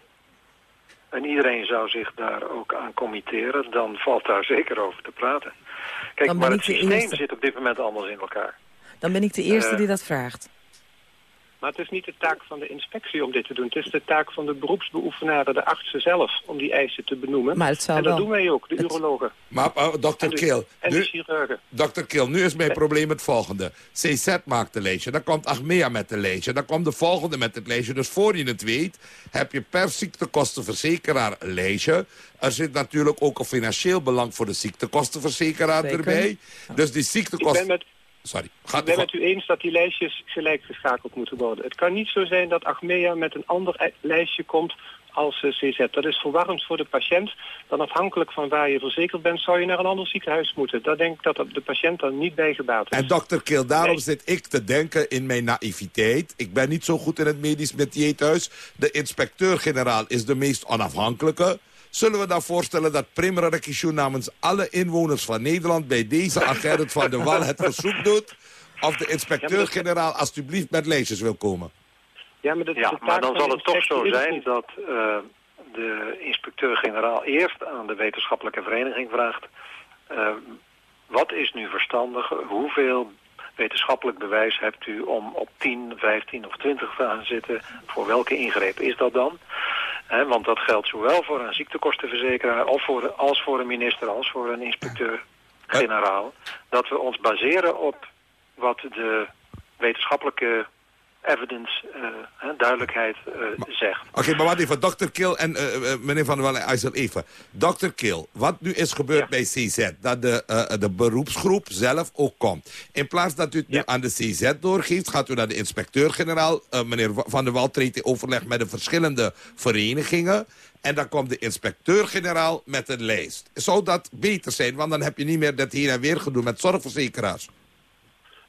en iedereen zou zich daar ook aan committeren... dan valt daar <laughs> zeker over te praten. Kijk, maar het systeem eerste. zit op dit moment anders in elkaar. Dan ben ik de eerste Eh, die dat vraagt. Maar het is niet de taak van de inspectie om dit te doen. Het is de taak van de beroepsbeoefenaren, de artsen zelf, om die eisen te benoemen. Maar het zou en dat wel- doen wij ook, de urologen. Maar uh, dokter En de- Keel, En de nu, chirurgen. dokter Keel, nu is mijn probleem het volgende. CZ maakt een lijstje, dan komt Achmea met een lijstje... dan komt de volgende met het lijstje. Dus voor je het weet, heb je per ziektekostenverzekeraar een lijstje. Er zit natuurlijk ook een financieel belang voor de ziektekostenverzekeraar Zeker. erbij. Dus die Ik ziektekosten... Sorry, ik ben met u eens dat die lijstjes gelijk geschakeld moeten worden. Het kan niet zo zijn dat Achmea met een ander i- lijstje komt als eh, CZ. Dat is verwarrend voor de patiënt. Dan afhankelijk van waar je verzekerd bent, zou je naar een ander ziekenhuis moeten. Daar denk ik dat de patiënt dan niet bij gebaat is. En dokter Keel, daarom zit ik te denken in mijn naïviteit. Ik ben niet zo goed in het medisch metier thuis. De inspecteur-generaal is de meest onafhankelijke. Zullen we dan voorstellen dat Prim Radakishun namens alle inwoners van Nederland... bij deze Gerrit van der Wal het verzoek doet... of de inspecteur-generaal alstublieft met lijstjes wil komen? Ja, maar, dat, Ja, de maar taak dan zal de het toch zo zijn dat eh, de inspecteur-generaal eerst aan de wetenschappelijke vereniging vraagt... eh, wat is nu verstandig? Hoeveel wetenschappelijk bewijs hebt u om op 10, 15 of 20 te gaan zitten? Voor welke ingreep is dat dan? Want dat geldt zowel voor een ziektekostenverzekeraar of voor, als voor een minister als voor een inspecteur-generaal. Dat we ons baseren op wat de wetenschappelijke evidence, uh, duidelijkheid zegt. Oké, maar wat even, dokter Kill en meneer Van der Wallen, IJssel even. Dokter Kill, wat nu is gebeurd bij CZ, dat de, de beroepsgroep zelf ook komt. In plaats dat u het nu aan de CZ doorgeeft, gaat u naar de inspecteur-generaal. meneer Van der Wal treedt in overleg met de verschillende verenigingen. En dan komt de inspecteur-generaal met een lijst. Zou dat beter zijn? Want dan heb je niet meer dat hier en weer gedoe met zorgverzekeraars.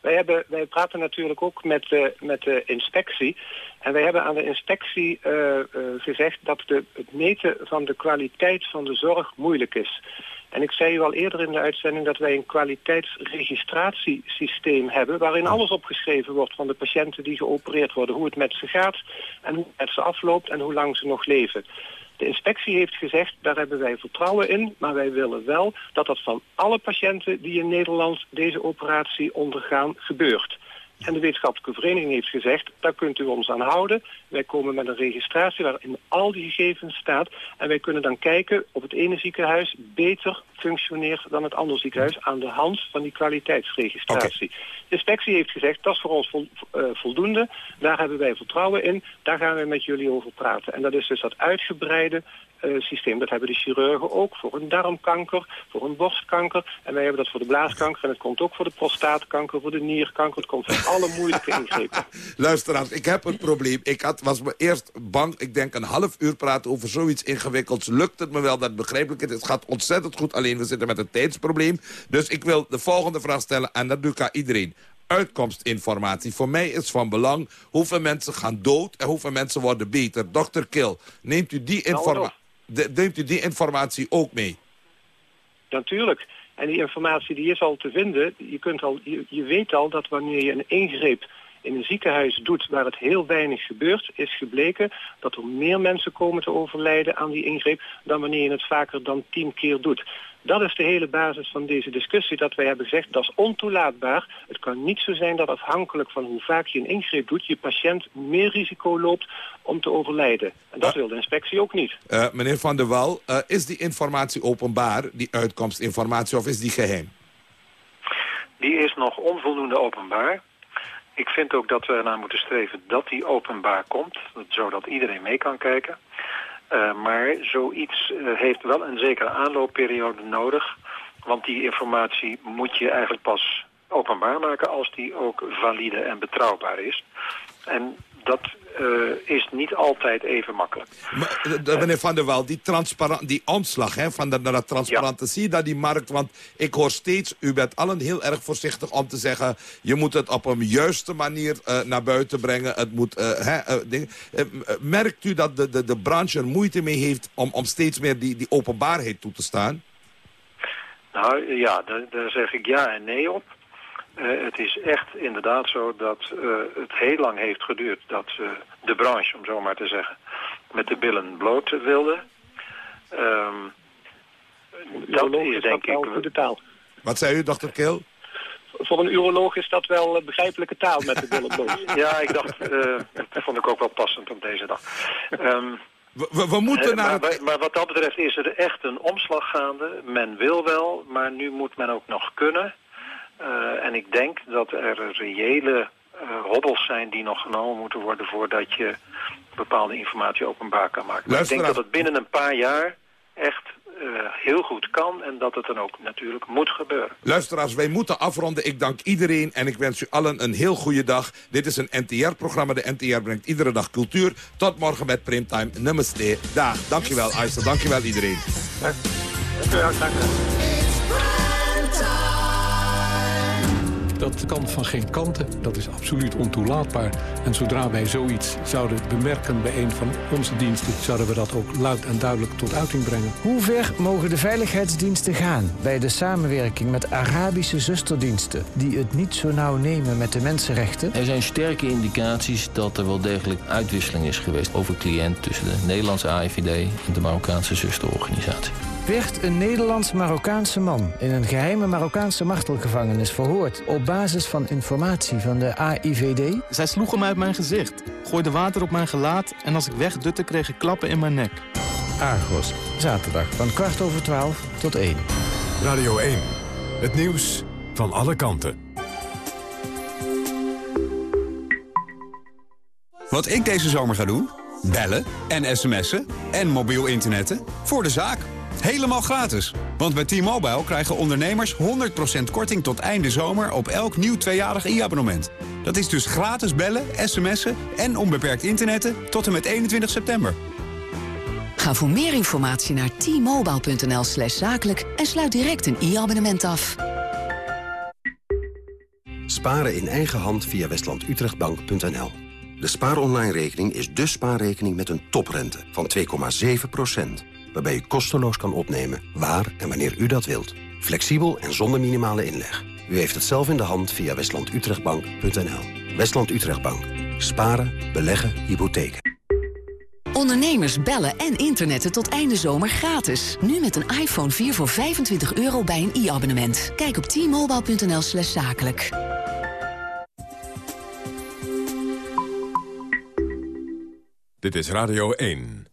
Wij, hebben, wij praten natuurlijk ook met, uh, met de inspectie. En wij hebben aan de inspectie uh, uh, gezegd dat de, het meten van de kwaliteit van de zorg moeilijk is. En ik zei u al eerder in de uitzending dat wij een kwaliteitsregistratiesysteem hebben... waarin alles opgeschreven wordt van de patiënten die geopereerd worden. Hoe het met ze gaat en hoe het met ze afloopt en hoe lang ze nog leven. De inspectie heeft gezegd, daar hebben wij vertrouwen in, maar wij willen wel dat dat van alle patiënten die in Nederland deze operatie ondergaan gebeurt. En de wetenschappelijke vereniging heeft gezegd, daar kunt u ons aan houden. Wij komen met een registratie waarin al die gegevens staat. En wij kunnen dan kijken of het ene ziekenhuis beter functioneert dan het andere ziekenhuis aan de hand van die kwaliteitsregistratie. De inspectie heeft gezegd, dat is voor ons eh, voldoende. Daar hebben wij vertrouwen in. Daar gaan wij met jullie over praten. En dat is dus dat uitgebreide uh, systeem. Dat hebben de chirurgen ook voor een darmkanker, voor een borstkanker. En wij hebben dat voor de blaaskanker. En het komt ook voor de prostaatkanker, voor de nierkanker. Het komt voor alle moeilijke <laughs> ingrepen. Luisteraars, ik heb een probleem. Ik had, was me eerst bang, ik denk een half uur praten over zoiets ingewikkelds. Lukt het me wel dat het begrijpelijk is. Het gaat ontzettend goed, alleen we zitten met een tijdsprobleem. Dus ik wil de volgende vraag stellen en dat doe ik aan iedereen uitkomstinformatie. Voor mij is van belang hoeveel mensen gaan dood en hoeveel mensen worden beter. Dokter Kil, neemt u die informatie neemt u die informatie ook mee? Natuurlijk. En die informatie die is al te vinden. Je, kunt al, je, je weet al dat wanneer je een ingreep in een ziekenhuis doet waar het heel weinig gebeurt, is gebleken dat er meer mensen komen te overlijden aan die ingreep dan wanneer je het vaker dan tien keer doet. Dat is de hele basis van deze discussie, dat wij hebben gezegd, dat is ontoelaatbaar. Het kan niet zo zijn dat afhankelijk van hoe vaak je een ingreep doet, je patiënt meer risico loopt om te overlijden. En dat uh, wil de inspectie ook niet. Uh, meneer Van der Wal, uh, is die informatie openbaar, die uitkomstinformatie, of is die geheim? Die is nog onvoldoende openbaar. Ik vind ook dat we ernaar moeten streven dat die openbaar komt, zodat iedereen mee kan kijken. Uh, maar zoiets uh, heeft wel een zekere aanloopperiode nodig. Want die informatie moet je eigenlijk pas openbaar maken als die ook valide en betrouwbaar is. En dat uh, is niet altijd even makkelijk. Maar, uh, meneer Van der Waal, die, transparant, die omslag hè, van de, naar dat transparante, ja. zie je dat die markt? Want ik hoor steeds, u bent allen heel erg voorzichtig om te zeggen... je moet het op een juiste manier uh, naar buiten brengen. Het moet, hè, ding, merkt u dat de, de, de branche er moeite mee heeft om, om steeds meer die, die openbaarheid toe te staan? Nou ja, daar, daar zeg ik ja en nee op. Uh, het is echt inderdaad zo dat uh, het heel lang heeft geduurd dat uh, de branche, om zo maar te zeggen, met de billen bloot wilde. Um, dat is denk ik... de taal. Wat zei u, dokter Keel? Voor een uroloog is dat wel begrijpelijke taal met de billen bloot. <laughs> ja, ik dacht, dat vond ik ook wel passend op deze dag. Um, we, we, we, moeten naar maar, maar, wat dat betreft is er echt een omslag gaande. Men wil wel, maar nu moet men ook nog kunnen. Uh, en ik denk dat er reële uh, hobbels zijn die nog genomen moeten worden voordat je bepaalde informatie openbaar kan maken. Maar ik denk dat het binnen een paar jaar echt uh, heel goed kan en dat het dan ook natuurlijk moet gebeuren. Luisteraars, wij moeten afronden. Ik dank iedereen en ik wens u allen een heel goede dag. Dit is een NTR-programma. De NTR brengt iedere dag cultuur. Tot morgen met Primtime. Namaste. Dag. Dankjewel, Aisha. Dankjewel iedereen. Dankjewel. Dankjewel. Dat kan van geen kanten. Dat is absoluut ontoelaatbaar. En zodra wij zoiets zouden bemerken bij een van onze diensten... zouden we dat ook luid en duidelijk tot uiting brengen. Hoe ver mogen de veiligheidsdiensten gaan... bij de samenwerking met Arabische zusterdiensten... die het niet zo nauw nemen met de mensenrechten? Er zijn sterke indicaties dat er wel degelijk uitwisseling is geweest... over cliënt tussen de Nederlandse AIVD en de Marokkaanse zusterorganisatie werd een Nederlands-Marokkaanse man in een geheime Marokkaanse martelgevangenis verhoord op basis van informatie van de AIVD? Zij sloegen mij uit mijn gezicht, gooiden water op mijn gelaat en als ik wegdutte kreeg ik klappen in mijn nek. Argos, zaterdag van kwart over twaalf tot één. Radio 1, het nieuws van alle kanten. Wat ik deze zomer ga doen? Bellen en sms'en en mobiel internetten voor de zaak. Helemaal gratis. Want bij T-Mobile krijgen ondernemers 100% korting tot einde zomer op elk nieuw tweejarig e-abonnement. Dat is dus gratis bellen, sms'en en onbeperkt internetten tot en met 21 september. Ga voor meer informatie naar t-mobile.nl slash zakelijk en sluit direct een e-abonnement af. Sparen in eigen hand via westlandutrechtbank.nl. De spaaronline-rekening is de spaarrekening met een toprente van 2,7%. Waarbij u kosteloos kan opnemen waar en wanneer u dat wilt. Flexibel en zonder minimale inleg. U heeft het zelf in de hand via westlandutrechtbank.nl. Westland Utrechtbank. Sparen, beleggen, hypotheken. Ondernemers bellen en internetten tot einde zomer gratis. Nu met een iPhone 4 voor 25 euro bij een e-abonnement. Kijk op t-mobile.nl slash zakelijk. Dit is Radio 1.